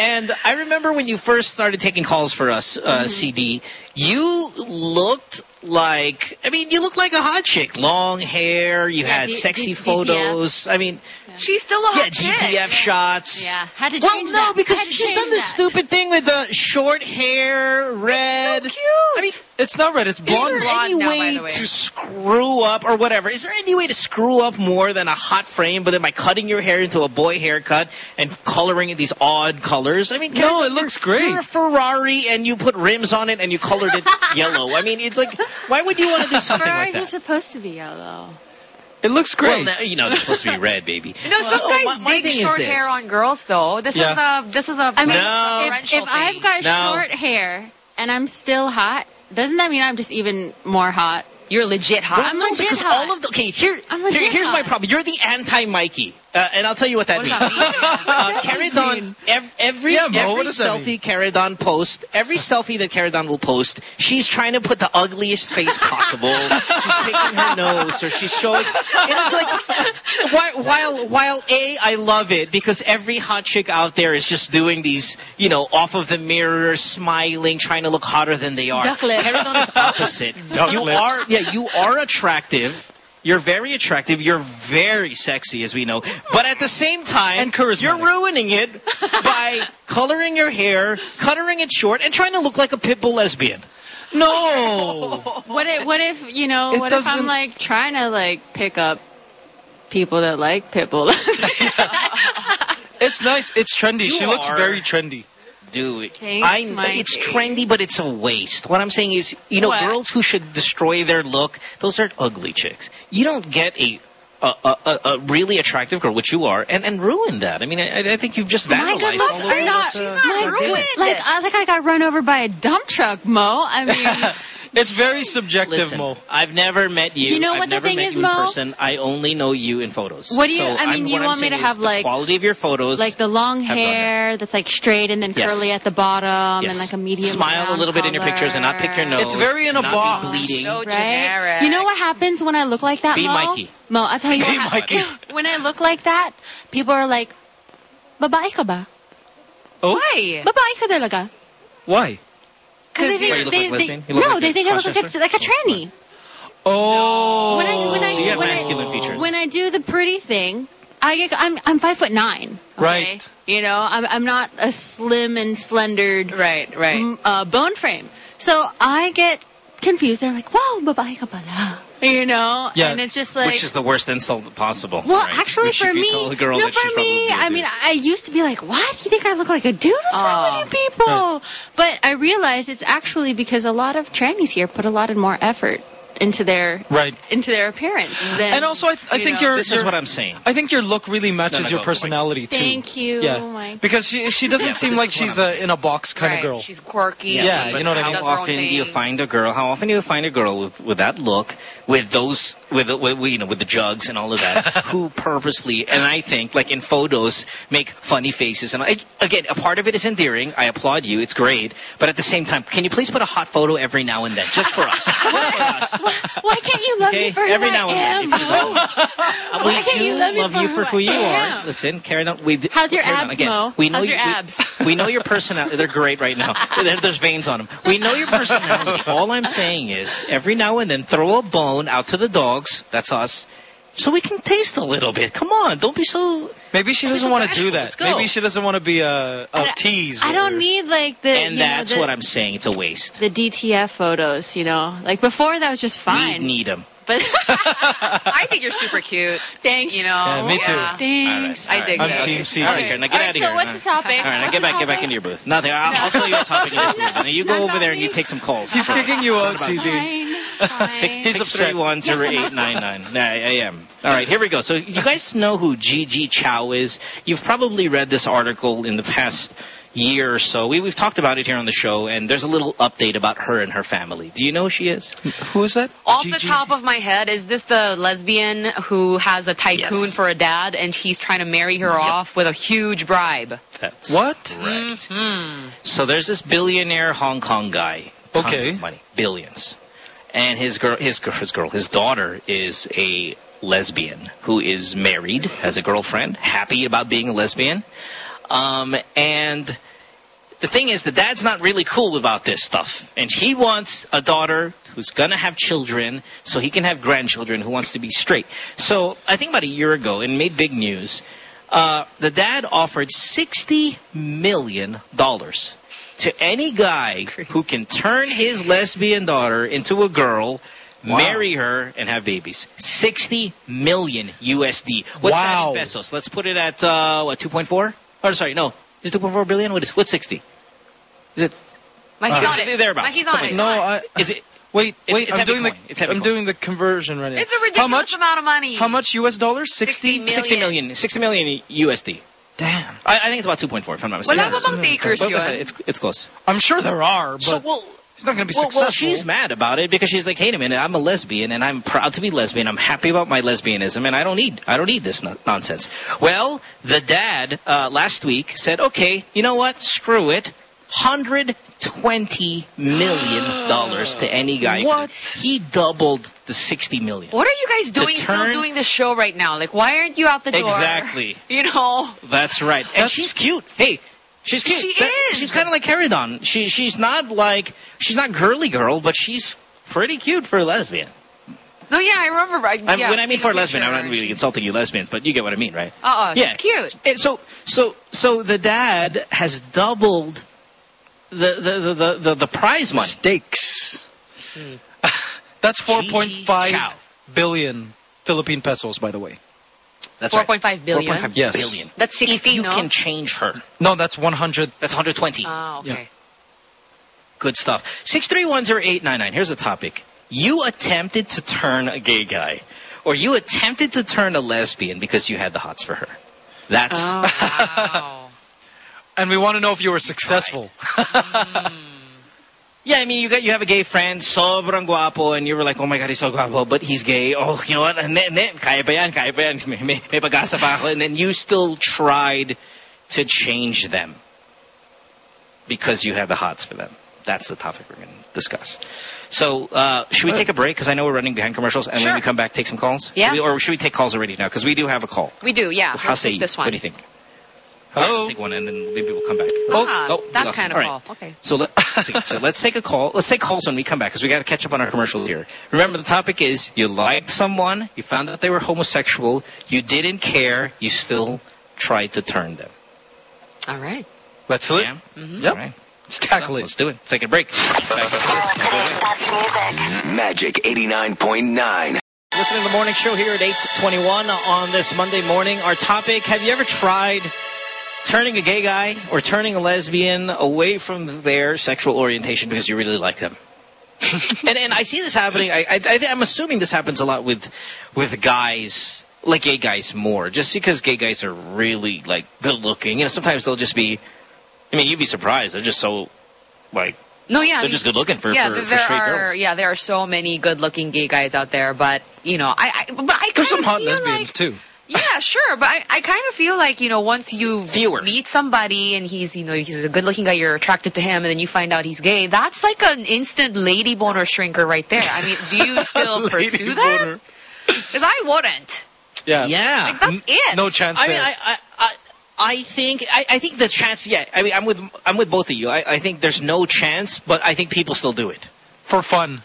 And I remember when you first started taking calls for us, uh, CD, you looked like, I mean, you look like a hot chick. Long hair, you Yeah, had D- sexy D- photos. I mean, She's still a yeah, hot chick. DTF shots. Yeah, had to Well, change no, that. because Had to she's done this that. stupid thing with the short hair, red. So cute. I mean, It's not red. It's blonde. is blonde. there blonde any now, way, the way. to screw up or whatever? Is there any way to screw up more than a hot frame, but then by cutting your hair into a boy haircut and coloring it these odd colors? I mean, No, it looks great. You're a Ferrari and you put rims on it and you colored it yellow. I mean, it's like, why would you want to do something like that? Ferraris are supposed to be yellow. It looks Well, great. now, you know, they're supposed to be red, baby. No, some Well, guys my- my dig short hair on girls, though. This Yeah. is a this is a I mean, No. if, if I've got No. short hair and I'm still hot, doesn't that mean I'm just even more hot? You're legit hot. I'm no, legit because hot. all of the okay here, I'm here- legit here's my problem. You're the anti-Mikey, uh, and I'll tell you what that What means. does that mean? uh, Carrie Dawn, ev- every Yeah, Mo, every what does that selfie Carrie Dawn post, every selfie that Carrie Dawn will post, she's trying to put the ugliest face possible. she's picking her nose, or she's showing. And it's like, while while while a I love it because every hot chick out there is just doing these, you know, off of the mirror, smiling, trying to look hotter than they are. Duck lips. Carrie Dawn is opposite. Duck you lips. are yeah, you are attractive. You're very attractive. You're very sexy, as we know. But at the same time, And charismatic. you're ruining it by coloring your hair, cutting it short, and trying to look like a pitbull lesbian. No. What if, what if you know? It what if I'm like trying to like pick up people that like pitbull? It's nice. It's trendy. You she looks are- very trendy. Dude, Thanks, I Mikey. it's trendy, but it's a waste. What I'm saying is, you know, What? girls who should destroy their look, those are ugly chicks. You don't get a a, a, a- a really attractive girl, which you are, and, and ruin that. I mean, I, I think you've just My vandalized good looks all of are not. this, uh, my ruined. good, like I like I got run over by a dump truck, Mo. I mean, It's very subjective, Listen, Mo. I've never met you. You know I've what the never thing met is, you in Mo? person. I only know you in photos. What do you- So I mean, I'm- you what I'm want me to is have, the like- quality of your photos, like the long have done that. hair that's like straight and then Yes. curly at the bottom, Yes. and like a medium. Smile a brown little bit in your pictures and not pick your nose. It's very in a not box. Be bleeding. So Right? generic. You know what happens when I look like that, Be Mo? Mikey. Mo, I'll tell you Be what Mikey. when I look like that, people are like, babae ka ba? Oh, Why? Babae ka talaga? why? Because they, they, like they? Look no, like they think I look like a, like a tranny. Oh. When I when I So you have when masculine I, features. When I do the pretty thing, I get I'm I'm five foot nine. okay? Right. You know, I'm I'm not a slim and slendered Right, right. uh, bone frame. So I get confused. They're like, "Wow, babae ka pala." You know, Yeah. and it's just like. Which is the worst insult possible. well, right? actually, Which for you me, tell a girl no, that she's for me, probably a I mean. I used to be like, "What? You think I look like a dude? What's wrong Oh. with you people?" But I realized it's actually because a lot of trannies here put a lot of more effort into their Right. into their appearance. Than, And also, I, I you think know. your this your- is what I'm saying. I think your look really matches No, no, your go, go, personality too. Thank you, Yeah. Oh Mike. Because she she doesn't Yeah, seem like she's a in a box kind right. of girl. She's quirky. Yeah, But you know what I mean? Does her own often do you find a girl? How often do you find a girl with with that look, with those, with, the- with you know, with the jugs and all of that, who purposely, and I think, like in photos, make funny faces. And I, again, a part of it is endearing. I applaud you. It's great. But at the same time, can you please put a hot photo every now and then, just for us? Just for us. Why can't you love Okay, me for every who now I and am? you Uh, Why we can't do you love love you for who I you are. Listen, Karen, we, How's your abs, again, Mo? We know How's your we- abs? We, know your personality. They're great right now. There's veins on them. We know your personality. All I'm saying is, every now and then, throw a bone out to the dogs. That's us. So we can taste a little bit. Come on, don't be so. Maybe she doesn't want to do that. Maybe she doesn't want to be a, a I- tease. I don't or- need like the And you know, that's the, what I'm saying. It's a waste. the DTF photos. You know, like before that was just We fine. need them. But I think you're super cute. thanks. You know. Yeah, me too. Yeah. Thanks. I dig I'm that. Team C. All right, Okay. Karen, now get All right, out of so here. what's the topic? All right, now get back, get back topic? into your booth. Nothing. I'll, I'll tell you a topic in just a minute. You go over no, there and you take some calls. He's kicking you out, CD. Fine. Fine. He's upset. 631-0899. Yeah, I am. All right, here we go. So you guys know who Gigi Chao is. You've probably read this article in the past year or so. We, we've talked about it here on the show, and there's a little update about her and her family. Do you know who she is? Who is that? Off the top of my head, is this the lesbian who has a tycoon Yes. for a dad and he's trying to marry her Yep. off with a huge bribe? That's What? Right. Hmm. So there's this billionaire Hong Kong guy. Tons Okay. of money. Billions. And his girl, his, girl- his girl, his daughter is a lesbian who is married, has a girlfriend, happy about being a lesbian. Um, and the thing is, the dad's not really cool about this stuff. And he wants a daughter who's going to have children so he can have grandchildren who wants to be straight. So I think about a year ago, and made big news, uh, the dad offered $60 million to any guy who can turn his lesbian daughter into a girl, Wow. marry her, and have babies. 60 million USD. What's that in pesos? Let's put it at, uh, what, 2.4? Oh, sorry, no. Is it 2.4 billion? What is, what's 60? Is it, Mikey's Uh, on it. thereabouts. Mikey's on it. No, I. is it, Wait, It's- wait. it's I'm heavy doing the. It's heavy I'm coin. doing the conversion right now. It's a ridiculous How much? amount of money. How much US dollars? 60 million. 60 million, 60 million USD. Damn. I, I think it's about 2.4 if I'm not mistaken. Wala pa bang takers But- but yun? It's, it's close. I'm sure there are, but So, well, it's not going to be well, successful. well, she's mad about it because she's like, "Hey, a minute, I'm a lesbian and I'm proud to be lesbian. I'm happy about my lesbianism, and I don't need, I don't need this no- nonsense." Well, the dad uh, last week said, "Okay, you know what? Screw it." Hundred twenty million dollars to any guy. What? He doubled the sixty million. What are you guys doing turn- still doing the show right now? Like, why aren't you out the door? Exactly. You know? That's right. And That's- she's cute. Hey, she's cute. She That- is. She's kind of like Carrie Dawn. She she's not like she's not girly girl, but she's pretty cute for a lesbian. No, yeah, I remember. I, I'm- yeah, when I mean for a lesbian, I'm not picture. really insulting you lesbians, but you get what I mean, right? Uh-uh, Yeah. she's cute. And so, so, so the dad has doubled the the the the, the, the prize money. Stakes. Hmm. That's 4.5 billion Philippine pesos, by the way. That's Four right. point five billion. 4.5 Yes. billion. That's If sixty. you no. can change her, No, that's 100. that's 120. Ah, okay. Good stuff. Six three one zero eight nine nine. Here's a topic. You attempted to turn a gay guy, or you attempted to turn a lesbian because you had the hots for her. That's Oh, wow. And we want to know if you were successful. Yeah, I mean, you got you have a gay friend, sobrang guapo, and you were like, oh my god, he's so guapo, but he's gay. Oh, you know what? Ne, ne, kaya pa yan, kaya pa yan. May, may, may pag-asa pa ako. And then you still tried to change them because you have the hots for them. That's the topic we're going to discuss. So, uh, should we take a break? Because I know we're running behind commercials. And when we come back, take some calls? Yeah. Should we- or should we take calls already now? Because we do have a call. We do, yeah. How Let's say you? this one. What do you think? Hello? Let's take one and then maybe we'll come back. Ah, oh, we that kind of All right. call. Okay. So, let, let's so let's take a call. Let's take calls when we come back because we got to catch up on our commercial here. Remember, the topic is you liked someone, you found out they were homosexual, you didn't care, you still tried to turn them. All right. Let's do it. Yeah? Mhm. Yep. All right. Let's tackle it. Let's do it. Let's take a break. Back after this. Today's best music. Magic 89.9. Listening to the morning show here at 821 on this Monday morning. Our topic, have you ever tried turning a gay guy or turning a lesbian away from their sexual orientation because you really like them? and and I see this happening. I, I I- I'm assuming this happens a lot with with guys like gay guys more, just because gay guys are really like good looking. You know, sometimes they'll just be. I mean, you'd be surprised. They're just so like No, yeah. They're mean, just good looking for yeah, for, there for straight are. girls. Yeah, there are so many good-looking gay guys out there, but you know, I, I but I There's some hot lesbians, like, too. Yeah, sure, but I, I kind of feel like you know once you Fewer. meet somebody and he's you know he's a good-looking guy, you're attracted to him, and then you find out he's gay. That's like an instant lady boner shrinker right there. I mean, do you still Lady pursue that? Because I wouldn't. Yeah. Yeah. Like that's it. No chance I mean. I, I, I, I think, I, I think the chance, yeah. I mean, I'm with, I'm with both of you. I, I think there's no chance, but I think people still do it. For fun.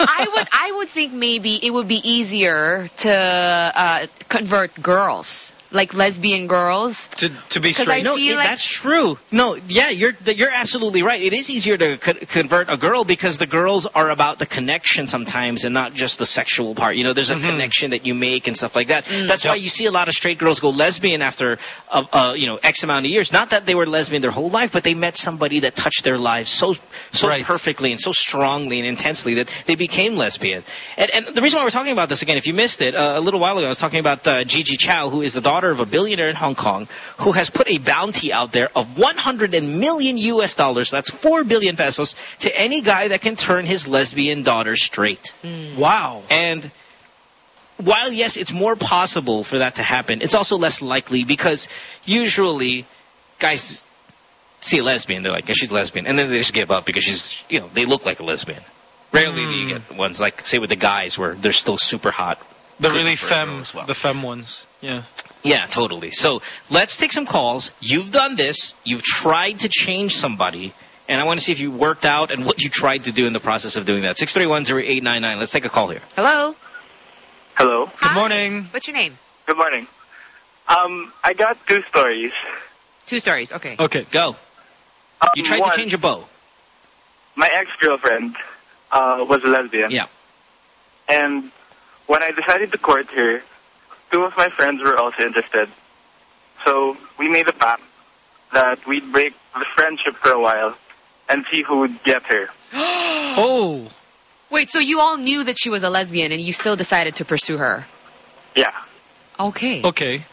I would I would think maybe it would be easier to uh, convert girls, like lesbian girls. to, to be 'Cause I straight. No, it- like- that's true. No, yeah, you're you're absolutely right. It is easier to co- convert a girl because the girls are about the connection sometimes and not just the sexual part. You know, there's a Mm-hmm. connection that you make and stuff like that. That's Yep. why you see a lot of straight girls go lesbian after, uh, uh, you know, X amount of years. Not that they were lesbian their whole life, but they met somebody that touched their lives so so Right. perfectly and so strongly and intensely that they became lesbian. And, and the reason why we're talking about this again, if you missed it, uh, a little while ago, I was talking about uh, Gigi Chao, who is the daughter of a billionaire in Hong Kong, who has put a bounty out there of 100 million U.S. dollars, that's 4 billion pesos, to any guy that can turn his lesbian daughter straight. Hmm. Wow. And while yes, it's more possible for that to happen, it's also less likely because usually guys see a lesbian, they're like, yeah, she's lesbian, and then they just give up because she's, you know, they look like a lesbian. Rarely do you hmm. get ones like, say, with the guys where they're still super hot. The really for a girl femme, as well. the femme ones. Yeah. Yeah, totally. So let's take some calls. You've done this. You've tried to change somebody. And I want to see if you worked out and what you tried to do in the process of doing that. 631-0899. Let's take a call here. Hello. Hello. Good Hi. morning. What's your name? Good morning. Um, I got two stories. Two stories. Okay. Okay. Go. Um, You tried one, to change a bow. My ex-girlfriend uh, was a lesbian. Yeah. And when I decided to court her, two of my friends were also interested. So we made a pact that we'd break the friendship for a while and see who would get her. Oh. Wait, so you all knew that she was a lesbian and you still decided to pursue her? Yeah. Okay. Okay.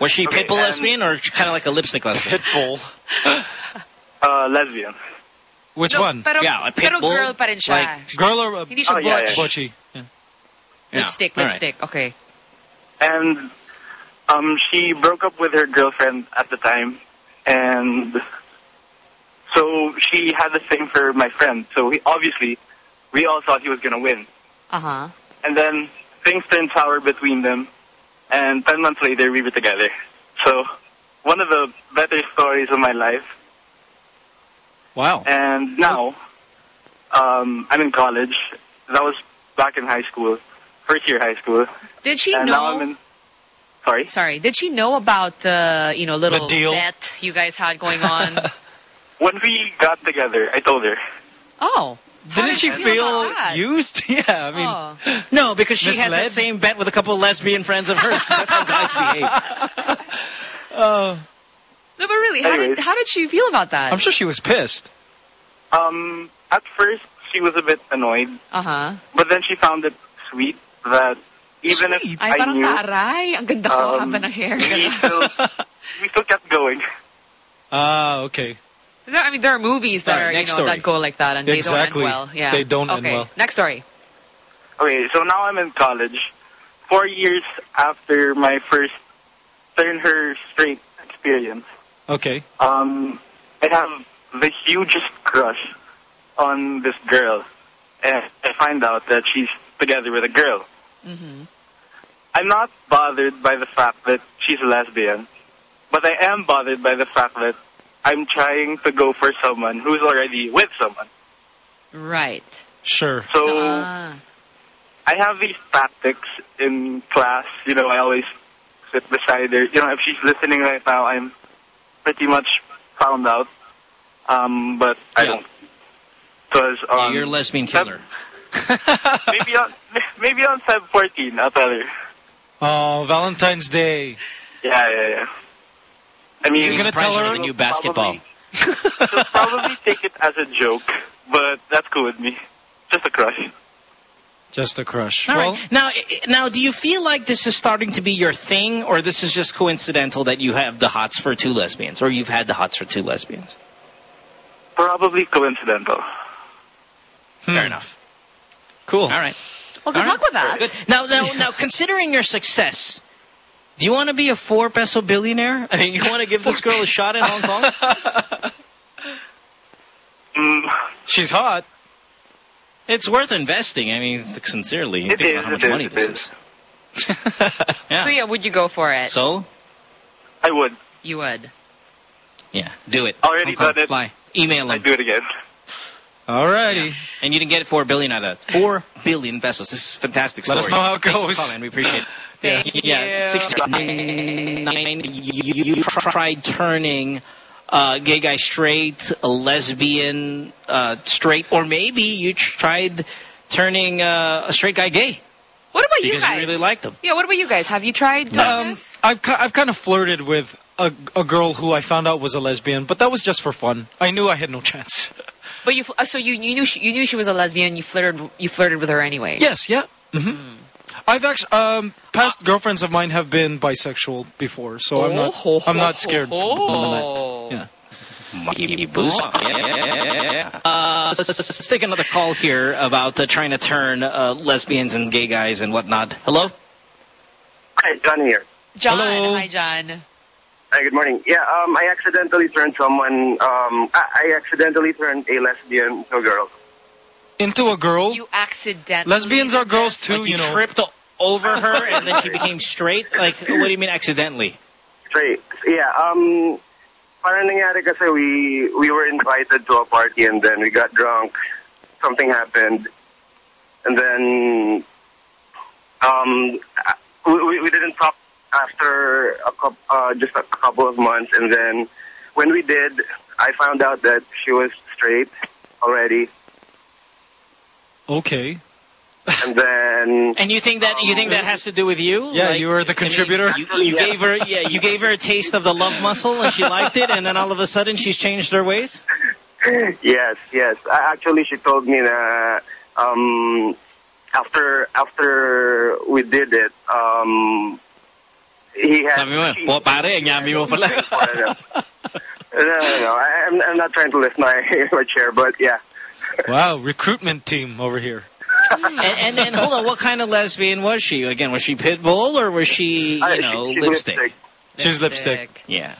Was she Okay, pitbull lesbian or kind of like a lipstick lesbian? Pitbull. Uh, lesbian. Which No, one? Pero, Yeah, a pero pitbull, girl pa rin siya. like- Girl or uh, Hindi siya Oh, yeah, butch. yeah. butchy? Yeah. Yeah. Lipstick, All right. lipstick. Okay. And um, she broke up with her girlfriend at the time, and so she had the thing for my friend. So he, obviously, we all thought he was gonna win. Uh-huh. And then things turned sour between them, and ten months later we were together. So one of the better stories of my life. Wow. And now, um, I'm in college. That was back in high school. First year high school. Did she and know? Now I'm in, sorry. Sorry. Did she know about the you know little deal? bet you guys had going on? When we got together, I told her. oh. Didn't she feel used? Yeah, I mean, Oh. No, because she has Misled? that same bet with a couple of lesbian friends of hers. That's how guys behave. oh, No, but really, how did how did she feel about that? I'm sure she was pissed. Um, at first, she was a bit annoyed, Uh huh. but then she found it sweet that even if Ay, I parang knew, taray. Ang ganda ko Um, haba ng hair. we still, we still kept going. Ah, okay. There- I mean, there are movies that Alright, are you know story. that go like that and Exactly. they don't end well. Yeah, They don't okay. end well. Next story. Okay, so now I'm in college. Four years after my first turn her straight experience, Okay. um, I have the hugest crush on this girl, and I find out that she's together with a girl. Mm-hmm. I'm not bothered by the fact that she's a lesbian, but I am bothered by the fact that I'm trying to go for someone who's already with someone. Right. Sure. So, ah. I have these tactics in class. You know, I always sit beside her. You know, if she's listening right now, I'm pretty much found out. Um, but I don't. Because um, You're a lesbian killer. maybe on maybe on Feb 14, I'll tell her. Oh, Valentine's Day. Yeah, yeah, yeah. I mean, You're gonna tell her the new basketball. She'll probably take it as a joke, but that's cool with me. Just a crush. Just a crush. All well, right. Now, now, do you feel like this is starting to be your thing, or this is just coincidental that you have the hots for two lesbians, or you've had the hots for two lesbians? Probably coincidental. Fair enough. Cool. All right. Well, good All luck with that. Good. Now, now, now, considering your success, do you want to be a four peso billionaire? I mean, you want to give this girl a shot in Hong Kong? Mm, she's hot. It's worth investing. I mean, sincerely, you It think is, about how much is, money this is. is. Yeah. So yeah, would you go for it? So, I would. You would. yeah, do it. Already Hong Kong, done it. Fly. Email I him. do it again. Alrighty. And you didn't get four billion out of that. Four billion pesos. This is a fantastic Let us know how it goes. calling. We appreciate it. Thank yeah, you. six six nine nine. You, you tried turning uh, gay guy straight, a lesbian uh, straight, or maybe you tried turning uh, a straight guy gay What about you guys? because you really liked him. yeah. What about you guys? Have you tried Um, this? I've I've kind of flirted with a a girl who I found out was a lesbian, but that was just for fun. I knew I had no chance. But you, uh, so you, you knew she, you knew she was a lesbian. You flirted you flirted with her anyway. Yes, yeah. hmm I've actually um past girlfriends of mine have been bisexual before, so I'm not Oh, ho, I'm not scared ho, from ho. that. Yeah. Boost. Yeah, yeah, yeah, yeah. Uh, let's, let's- let's take another call here about uh, trying to turn uh, lesbians and gay guys and whatnot. Hello? Hi, John here. John, Hello. hi John. Hi, good morning. Yeah, um, I accidentally turned someone, um, I, I accidentally turned a lesbian into a girl. Into a girl. You accidentally. Lesbians are girls too, Like you, you know. tripped over her and then she became straight? Like, what do you mean accidentally? Straight. Yeah, um, parang nangyari kasi we, we were invited to a party and then we got drunk. Something happened. And then, um, we, we- we didn't talk after a couple, uh, just a couple of months. And then when we did, I found out that she was straight already. Okay. And then, And you think that you think that has to do with you? Yeah, Like, you were the I mean, contributor. you, you gave her, yeah, you gave her a taste of the love muscle, and she liked it, and then all of a sudden she's changed her ways. yes, yes. Actually, she told me that um, after after we did it, um, he had. Sabi mo, po pare, ang yummy mo pala. no, no, no. I, I'm, I'm not trying to lift my my chair, but yeah. Wow, recruitment team over here. Hmm. and, and then hold on, what kind of lesbian was she? Again, was she pit bull or was she, you know, she- she's lipstick? lipstick. She's lipstick. Yeah.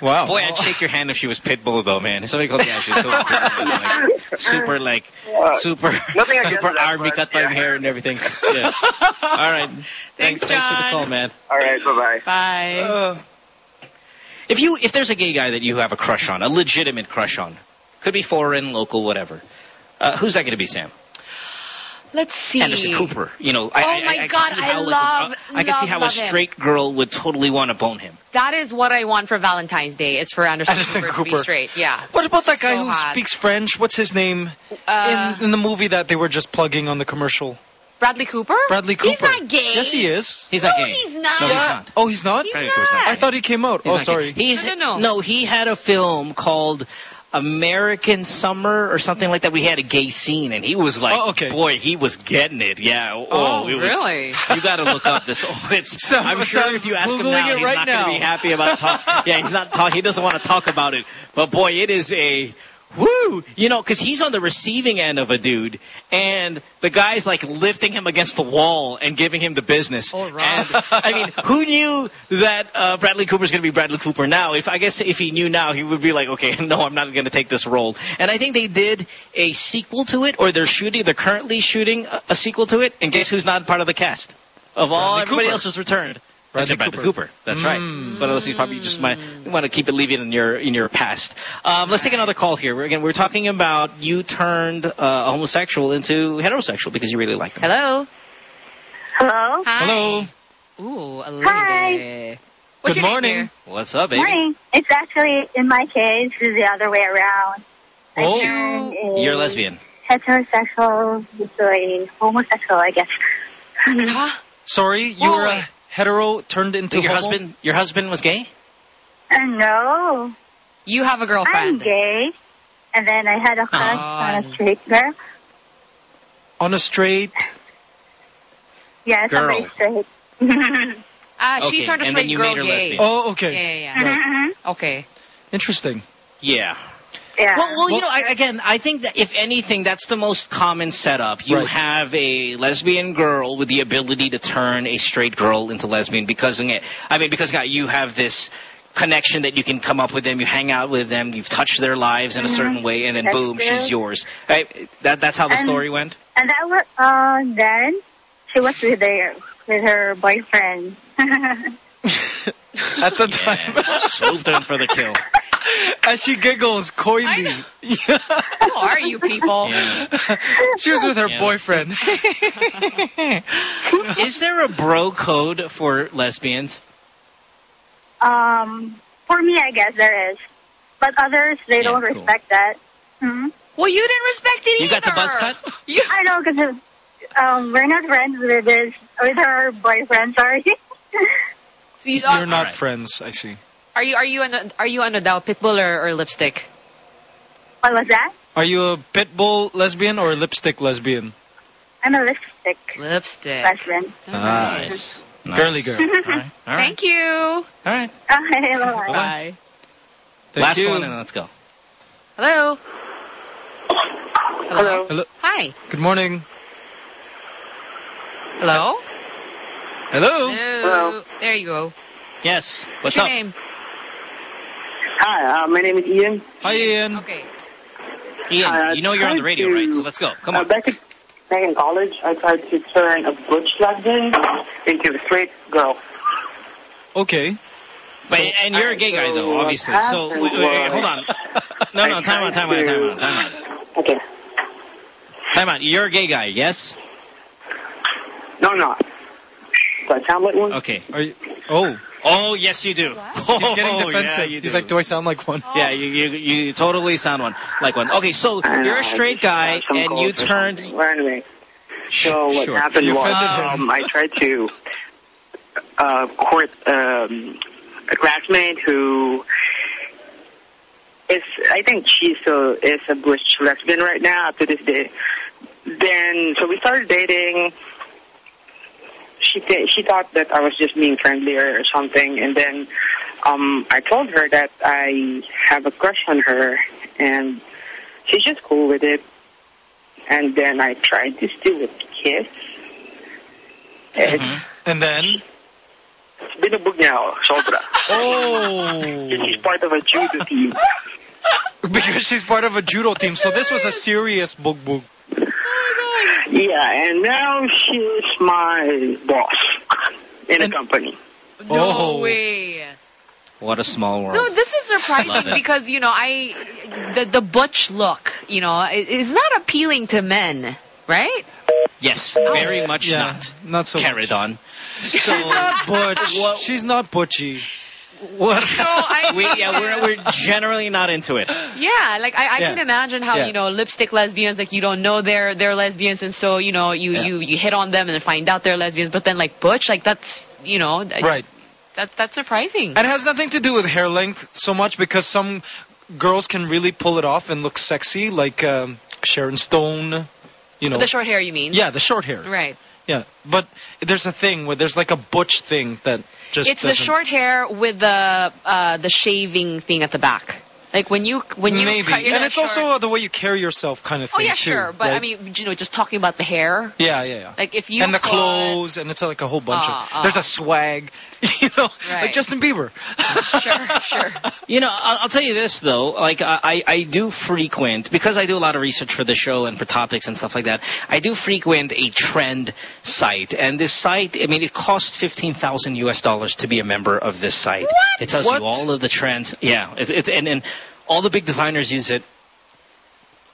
Wow. Boy, I'd shake your hand if she was pit bull though, man. Somebody called me out, she's totally pit like, super like Uh, super nothing super army but, cut my yeah. hair and everything. Yeah. All right. Thanks, thanks for the call, man. All right, bye bye. Bye. Uh, If you if there's a gay guy that you have a crush on, a legitimate crush on, could be foreign, local, whatever. Uh, who's that going to be, Sam? Let's see. Anderson Cooper. You know, I, Oh my I, I God, see I how, like, love- uh, I can see how a love him. straight girl would totally want to bone him. That is what I want for Valentine's Day. Is for Anderson, Anderson Cooper, to be straight. Yeah. What about that guy who hot. speaks French? What's his name? Uh, in, in the movie that they were just plugging on the commercial. Bradley Cooper? Bradley Cooper. He's not gay. Yes, he is. He's not No, gay. he's not. No, he's not. Oh, he's not? He's Bradley Cooper's not. I thought he came out. He's oh, sorry. gay. He's, No, no, no. he had a film called American Summer or something like that. We had a gay scene, and he was like, Oh, okay. boy, he was getting it. Yeah. Oh, Oh, it was, really? You got to look up this. Oh, it's. Sam- I'm sure Sam's if you ask him Googling now, it he's right not going now. to be happy about talk. yeah, he's not talk. He doesn't want to talk about it. But boy, it is a. Woo! You know, because he's on the receiving end of a dude, and the guy's like lifting him against the wall and giving him the business. All right. And I mean, who knew that uh, Bradley Cooper's going to be Bradley Cooper now? If I guess if he knew now, he would be like, okay, no, I'm not going to take this role. And I think they did a sequel to it, or they're shooting, they're currently shooting a, a sequel to it. And guess who's not part of the cast? Of all, Bradley everybody Cooper. else has returned. Bradley Except Bradley Cooper. Cooper. That's right. Mm. It's one of those things probably just might want to keep it leaving in your in your past. Um, let's take another call here. We're, again, we're talking about you turned uh, homosexual into heterosexual because you really like them. Hello. Hello. Hi. Hello. Ooh, a lady. Hi. What's Good your morning. Name, What's up, baby? Morning. It's actually, in my case, it's the other way around. I Oh. turned a You're lesbian. Heterosexual to a homosexual, I guess. dear? Huh? Sorry, you were a wait. Hetero turned into your homo? husband, your husband was gay. Uh, no, You have a I'm girlfriend. gay. And then I had a crush on a straight girl. On a straight. Yeah, Girl. somebody straight. Ah, she Okay, turned a and straight then you girl made her gay. lesbian. Oh, okay. Yeah, yeah, yeah. Mhm. Okay. Interesting. Yeah. Yeah. Well, well, you know, I, again, I think that if anything, that's the most common setup. You Right. have a lesbian girl with the ability to turn a straight girl into lesbian because, again, I mean, because God, you have this connection that you can come up with them, you hang out with them, you've touched their lives in a Mhm. certain way, and then That's boom, true. she's yours. Right? That, that's how the And- story went. And that was, uh, then she was with her, with her boyfriend. At the time. Yeah. Swooped in for the kill. As she giggles coyly. Who are you people? Yeah. she was with her Yeah. boyfriend. Is there a bro code for lesbians? Um, for me, I guess there is, but others they Yeah, don't cool. respect that. hmm Well, you didn't respect it You either. got the buzz cut? You, I know because um, we're not friends with this with her boyfriend. Sorry. so you, You're uh, not Alright. friends, I see. Are you are you an are you ano daw pitbull or, or lipstick? what was that? Are you a pit bull lesbian or a lipstick lesbian? I'm a lipstick Lipstick. lesbian. Nice. nice. Girly girl. All right. All right. Thank you. All right. Okay, bye. Bye. Thank Last you. one, and let's go. Hello. Hello. Hello. Hi. Good morning. Hello. Hello. Hello. There you go. Yes. What's What's your up? name? Hi, uh, my name is Ian. Hi, Ian. Okay. Ian, Uh, you know you're on the radio, to- right? So let's go. Come Uh, on. back, in, back in college, I tried to turn a butch lesbian into a straight girl. Okay. But, and you're a gay guy, though, obviously. So, wait, wait, wait, hold on. No, no, time out, time out, time to- out, time out. Okay. Time out. You're a gay guy, yes? No, not. Do I sound like one? Okay. Are you? Oh, Oh, yes, you do. Oh, he's getting yeah, defensive. you he's like, do I sound like one? Yeah, you, you you totally sound one like one. Okay, so know, you're a straight guy and you turned. something. Well, anyway, so what Sure. happened You was um, I tried to uh, court um, a classmate who is, I think she still is a butch lesbian right now up to this day. Then, so we started dating. She th- she thought that I was just being friendly or, or something, and then um, I told her that I have a crush on her, and she's just cool with it. And then I tried to do a kiss. It's, Mm-hmm. And then? binubog niya ako, sobra. Oh. She's part of a judo team. Because she's part of a judo team, so this was a serious bug bug. Yeah, and now she's my boss in a company. No Oh. way. What a small world. No, this is surprising because you know I the the butch look, you know, i- is not appealing to men, right? Yes, oh. very much Yeah, not. Not so Carried on. She's not butch. She's not butchy. What? I- we, yeah, we're, we're generally not into it. Yeah, like I, I Yeah. can imagine how Yeah. you know lipstick lesbians, like you don't know they're they're lesbians, and so you know you you you hit on them and then find out they're lesbians, but then like butch, like that's you know Right. That that's surprising. And it has nothing to do with hair length so much because some girls can really pull it off and look sexy, like um, Sharon Stone. You know. the short hair, you mean? Yeah, the short hair. Right. Yeah, but there's a thing where there's like a butch thing that just it's the short hair with the uh the shaving thing at the back. Like when you when you maybe, cut your and it's short- also uh, the way you carry yourself, kind of thing. oh yeah too, sure, but I mean you know just talking about the hair. yeah, yeah, yeah. Like if you and the put- clothes, and it's like a whole bunch Ah, of. ah. There's a swag, you know, like Justin Bieber. sure, sure. You know, I'll, I'll tell you this though. Like, I, I I do frequent because I do a lot of research for the show and for topics and stuff like that. I do frequent a trend site, and this site, I mean, it costs fifteen thousand U.S. dollars to be a member of this site. What? It tells What? you all of the trends. Yeah, it's it's and, and all the big designers use it.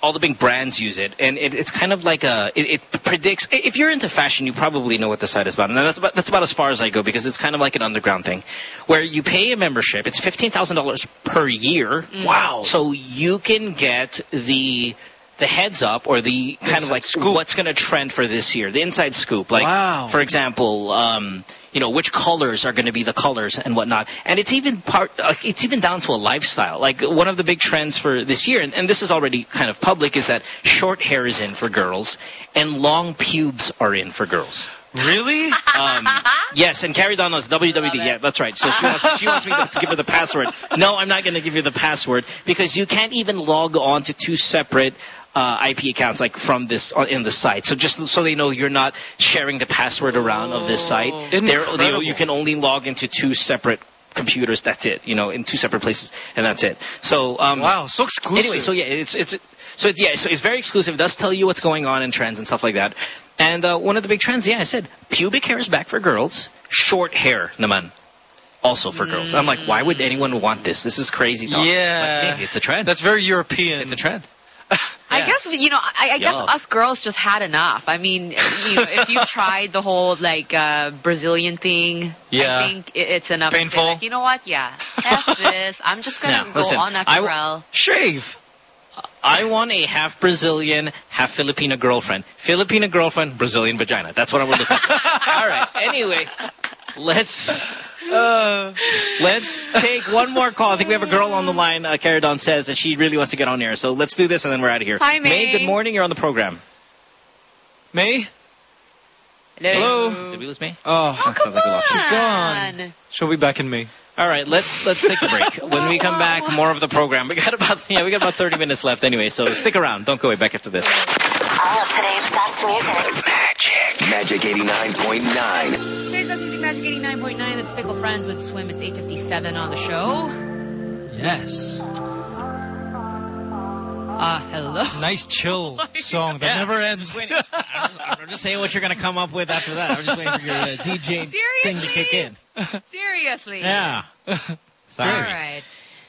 All the big brands use it, and it, it's kind of like a. It, it predicts. If you're into fashion, you probably know what the site is about, and that's about that's about as far as I go because it's kind of like an underground thing, where you pay a membership. It's fifteen thousand dollars per year. Mm. Wow! So you can get the the heads up or the kind of like what's going to trend for this year, the inside scoop. Like, Wow. for example, um, you know which colors are going to be the colors and whatnot. And it's even part. Uh, it's even down to a lifestyle. Like one of the big trends for this year, and, and this is already kind of public, is that short hair is in for girls and long pubes are in for girls. Really? Um, yes, and Carrie Dawn knows WWD. Yeah, that's right. So she wants, she wants me to, to give her the password. No, I'm not going to give you the password because you can't even log on to two separate uh, IP accounts like from this uh, in the site. So just so they know you're not sharing the password around of this site. They're- They, you can only log into two separate computers. That's it. You know, in two separate places, and that's it. So um, Wow, so exclusive. Anyway, so yeah, it's it's so it's, yeah, so it's very exclusive. It does tell you what's going on in trends and stuff like that. And uh, one of the big trends, yeah, I said pubic hair is back for girls. Short hair, naman, also for girls. I'm like, why would anyone want this? This is crazy talk. Yeah. Like, hey, it's a trend. That's very European. It's a trend. I guess you know. I, I guess us girls just had enough. I mean, you know, if you tried the whole like uh, Brazilian thing, Yeah. I think it, it's enough. To Painful. say, like, you know what? Yeah, F this. I'm just gonna Yeah, go listen, on I w- natural. Shave. I want a half Brazilian, half Filipino girlfriend. Filipino girlfriend, Brazilian vagina. That's what I would look for. All right. Anyway, let's uh, let's take one more call. I think we have a girl on the line. Uh, Carrie Dawn says that she really wants to get on air. So let's do this and then we're out of here. Hi, May. good morning. You're on the program. May? Hello? Did we lose May? Oh, That sounds like we lost. her. she's gone. She'll be back in May. All right, let's let's take a break. When we come back, more of the program. We got about yeah, we got about 30 minutes left anyway. So stick around. Don't go away. Back after this. All of today's best music. Magic. Magic 89.9. Today's Best Music Magic 89.9. That's Fickle Friends with Swim. It's 8:57 on the show. Yes. Uh, hello. Nice chill song that Yeah. never ends. I'm just, I'm just saying what you're gonna come up with after that. I'm just waiting for your uh, DJ thing to kick in. Seriously. Yeah. Sorry. right.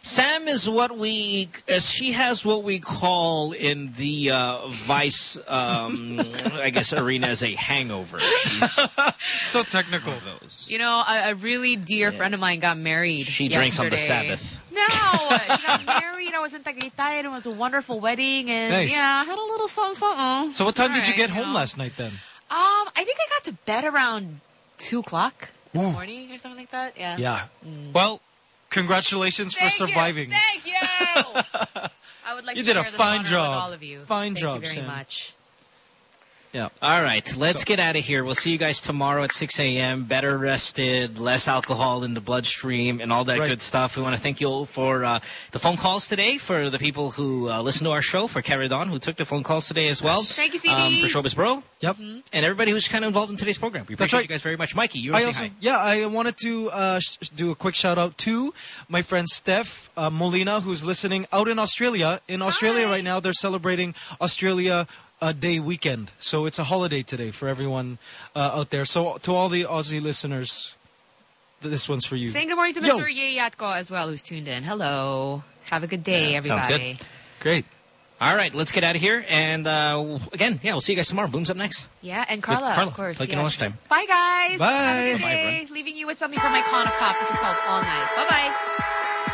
Sam is what we, uh, she has what we call in the uh, Vice, um, I guess, arena as a hangover. She's so technical. those. You know, a, a really dear friend of mine got married. She drinks on the. Sabbath. No, she got married. I was in Tagaytay. and It was a wonderful wedding, and Nice. yeah, I had a little something, something. So what time did you Alright, get you home know. last night then? Um, I think I got to bed around two o'clock in the morning or something like that. Yeah. Yeah. Mm. Well, congratulations Thank for you. surviving. Thank you. I would like You to did a fine job. all of you. Fine Thank job, you very Sam. much. Yeah. All right, let's So- get out of here. We'll see you guys tomorrow at 6 a.m. Better rested, less alcohol in the bloodstream, and all that Right. good stuff. We want to thank you all for uh, the phone calls today, for the people who uh, listen to our show, for Carrie Dawn, who took the phone calls today as well. Thank you, CD. Um, for Showbiz Bro. Yep. Mm-hmm. And everybody who's kind of involved in today's program. We That's appreciate right. you guys very much. Mikey, you were I also, hi. yeah, I wanted to uh, sh- do a quick shout out to my friend Steph uh, Molina, who's listening out in Australia. In Australia Hi. right now, they're celebrating Australia uh, Day weekend, so it's a holiday today for everyone uh, out there. So to all the Aussie listeners, this one's for you. Saying good morning to Yo. Mr. Yeyatko as well, who's tuned in. Hello. Have a good day, Yeah, sounds everybody. Great. All right, let's get out of here. And uh, again, yeah, we'll see you guys tomorrow. Boom's up next. Yeah, and Carla, Carla, of course. like in yes. lunchtime. Bye, guys. Bye. Have a good Bye. Leaving you with something from Icona Pop. This is called All Night. Bye-bye.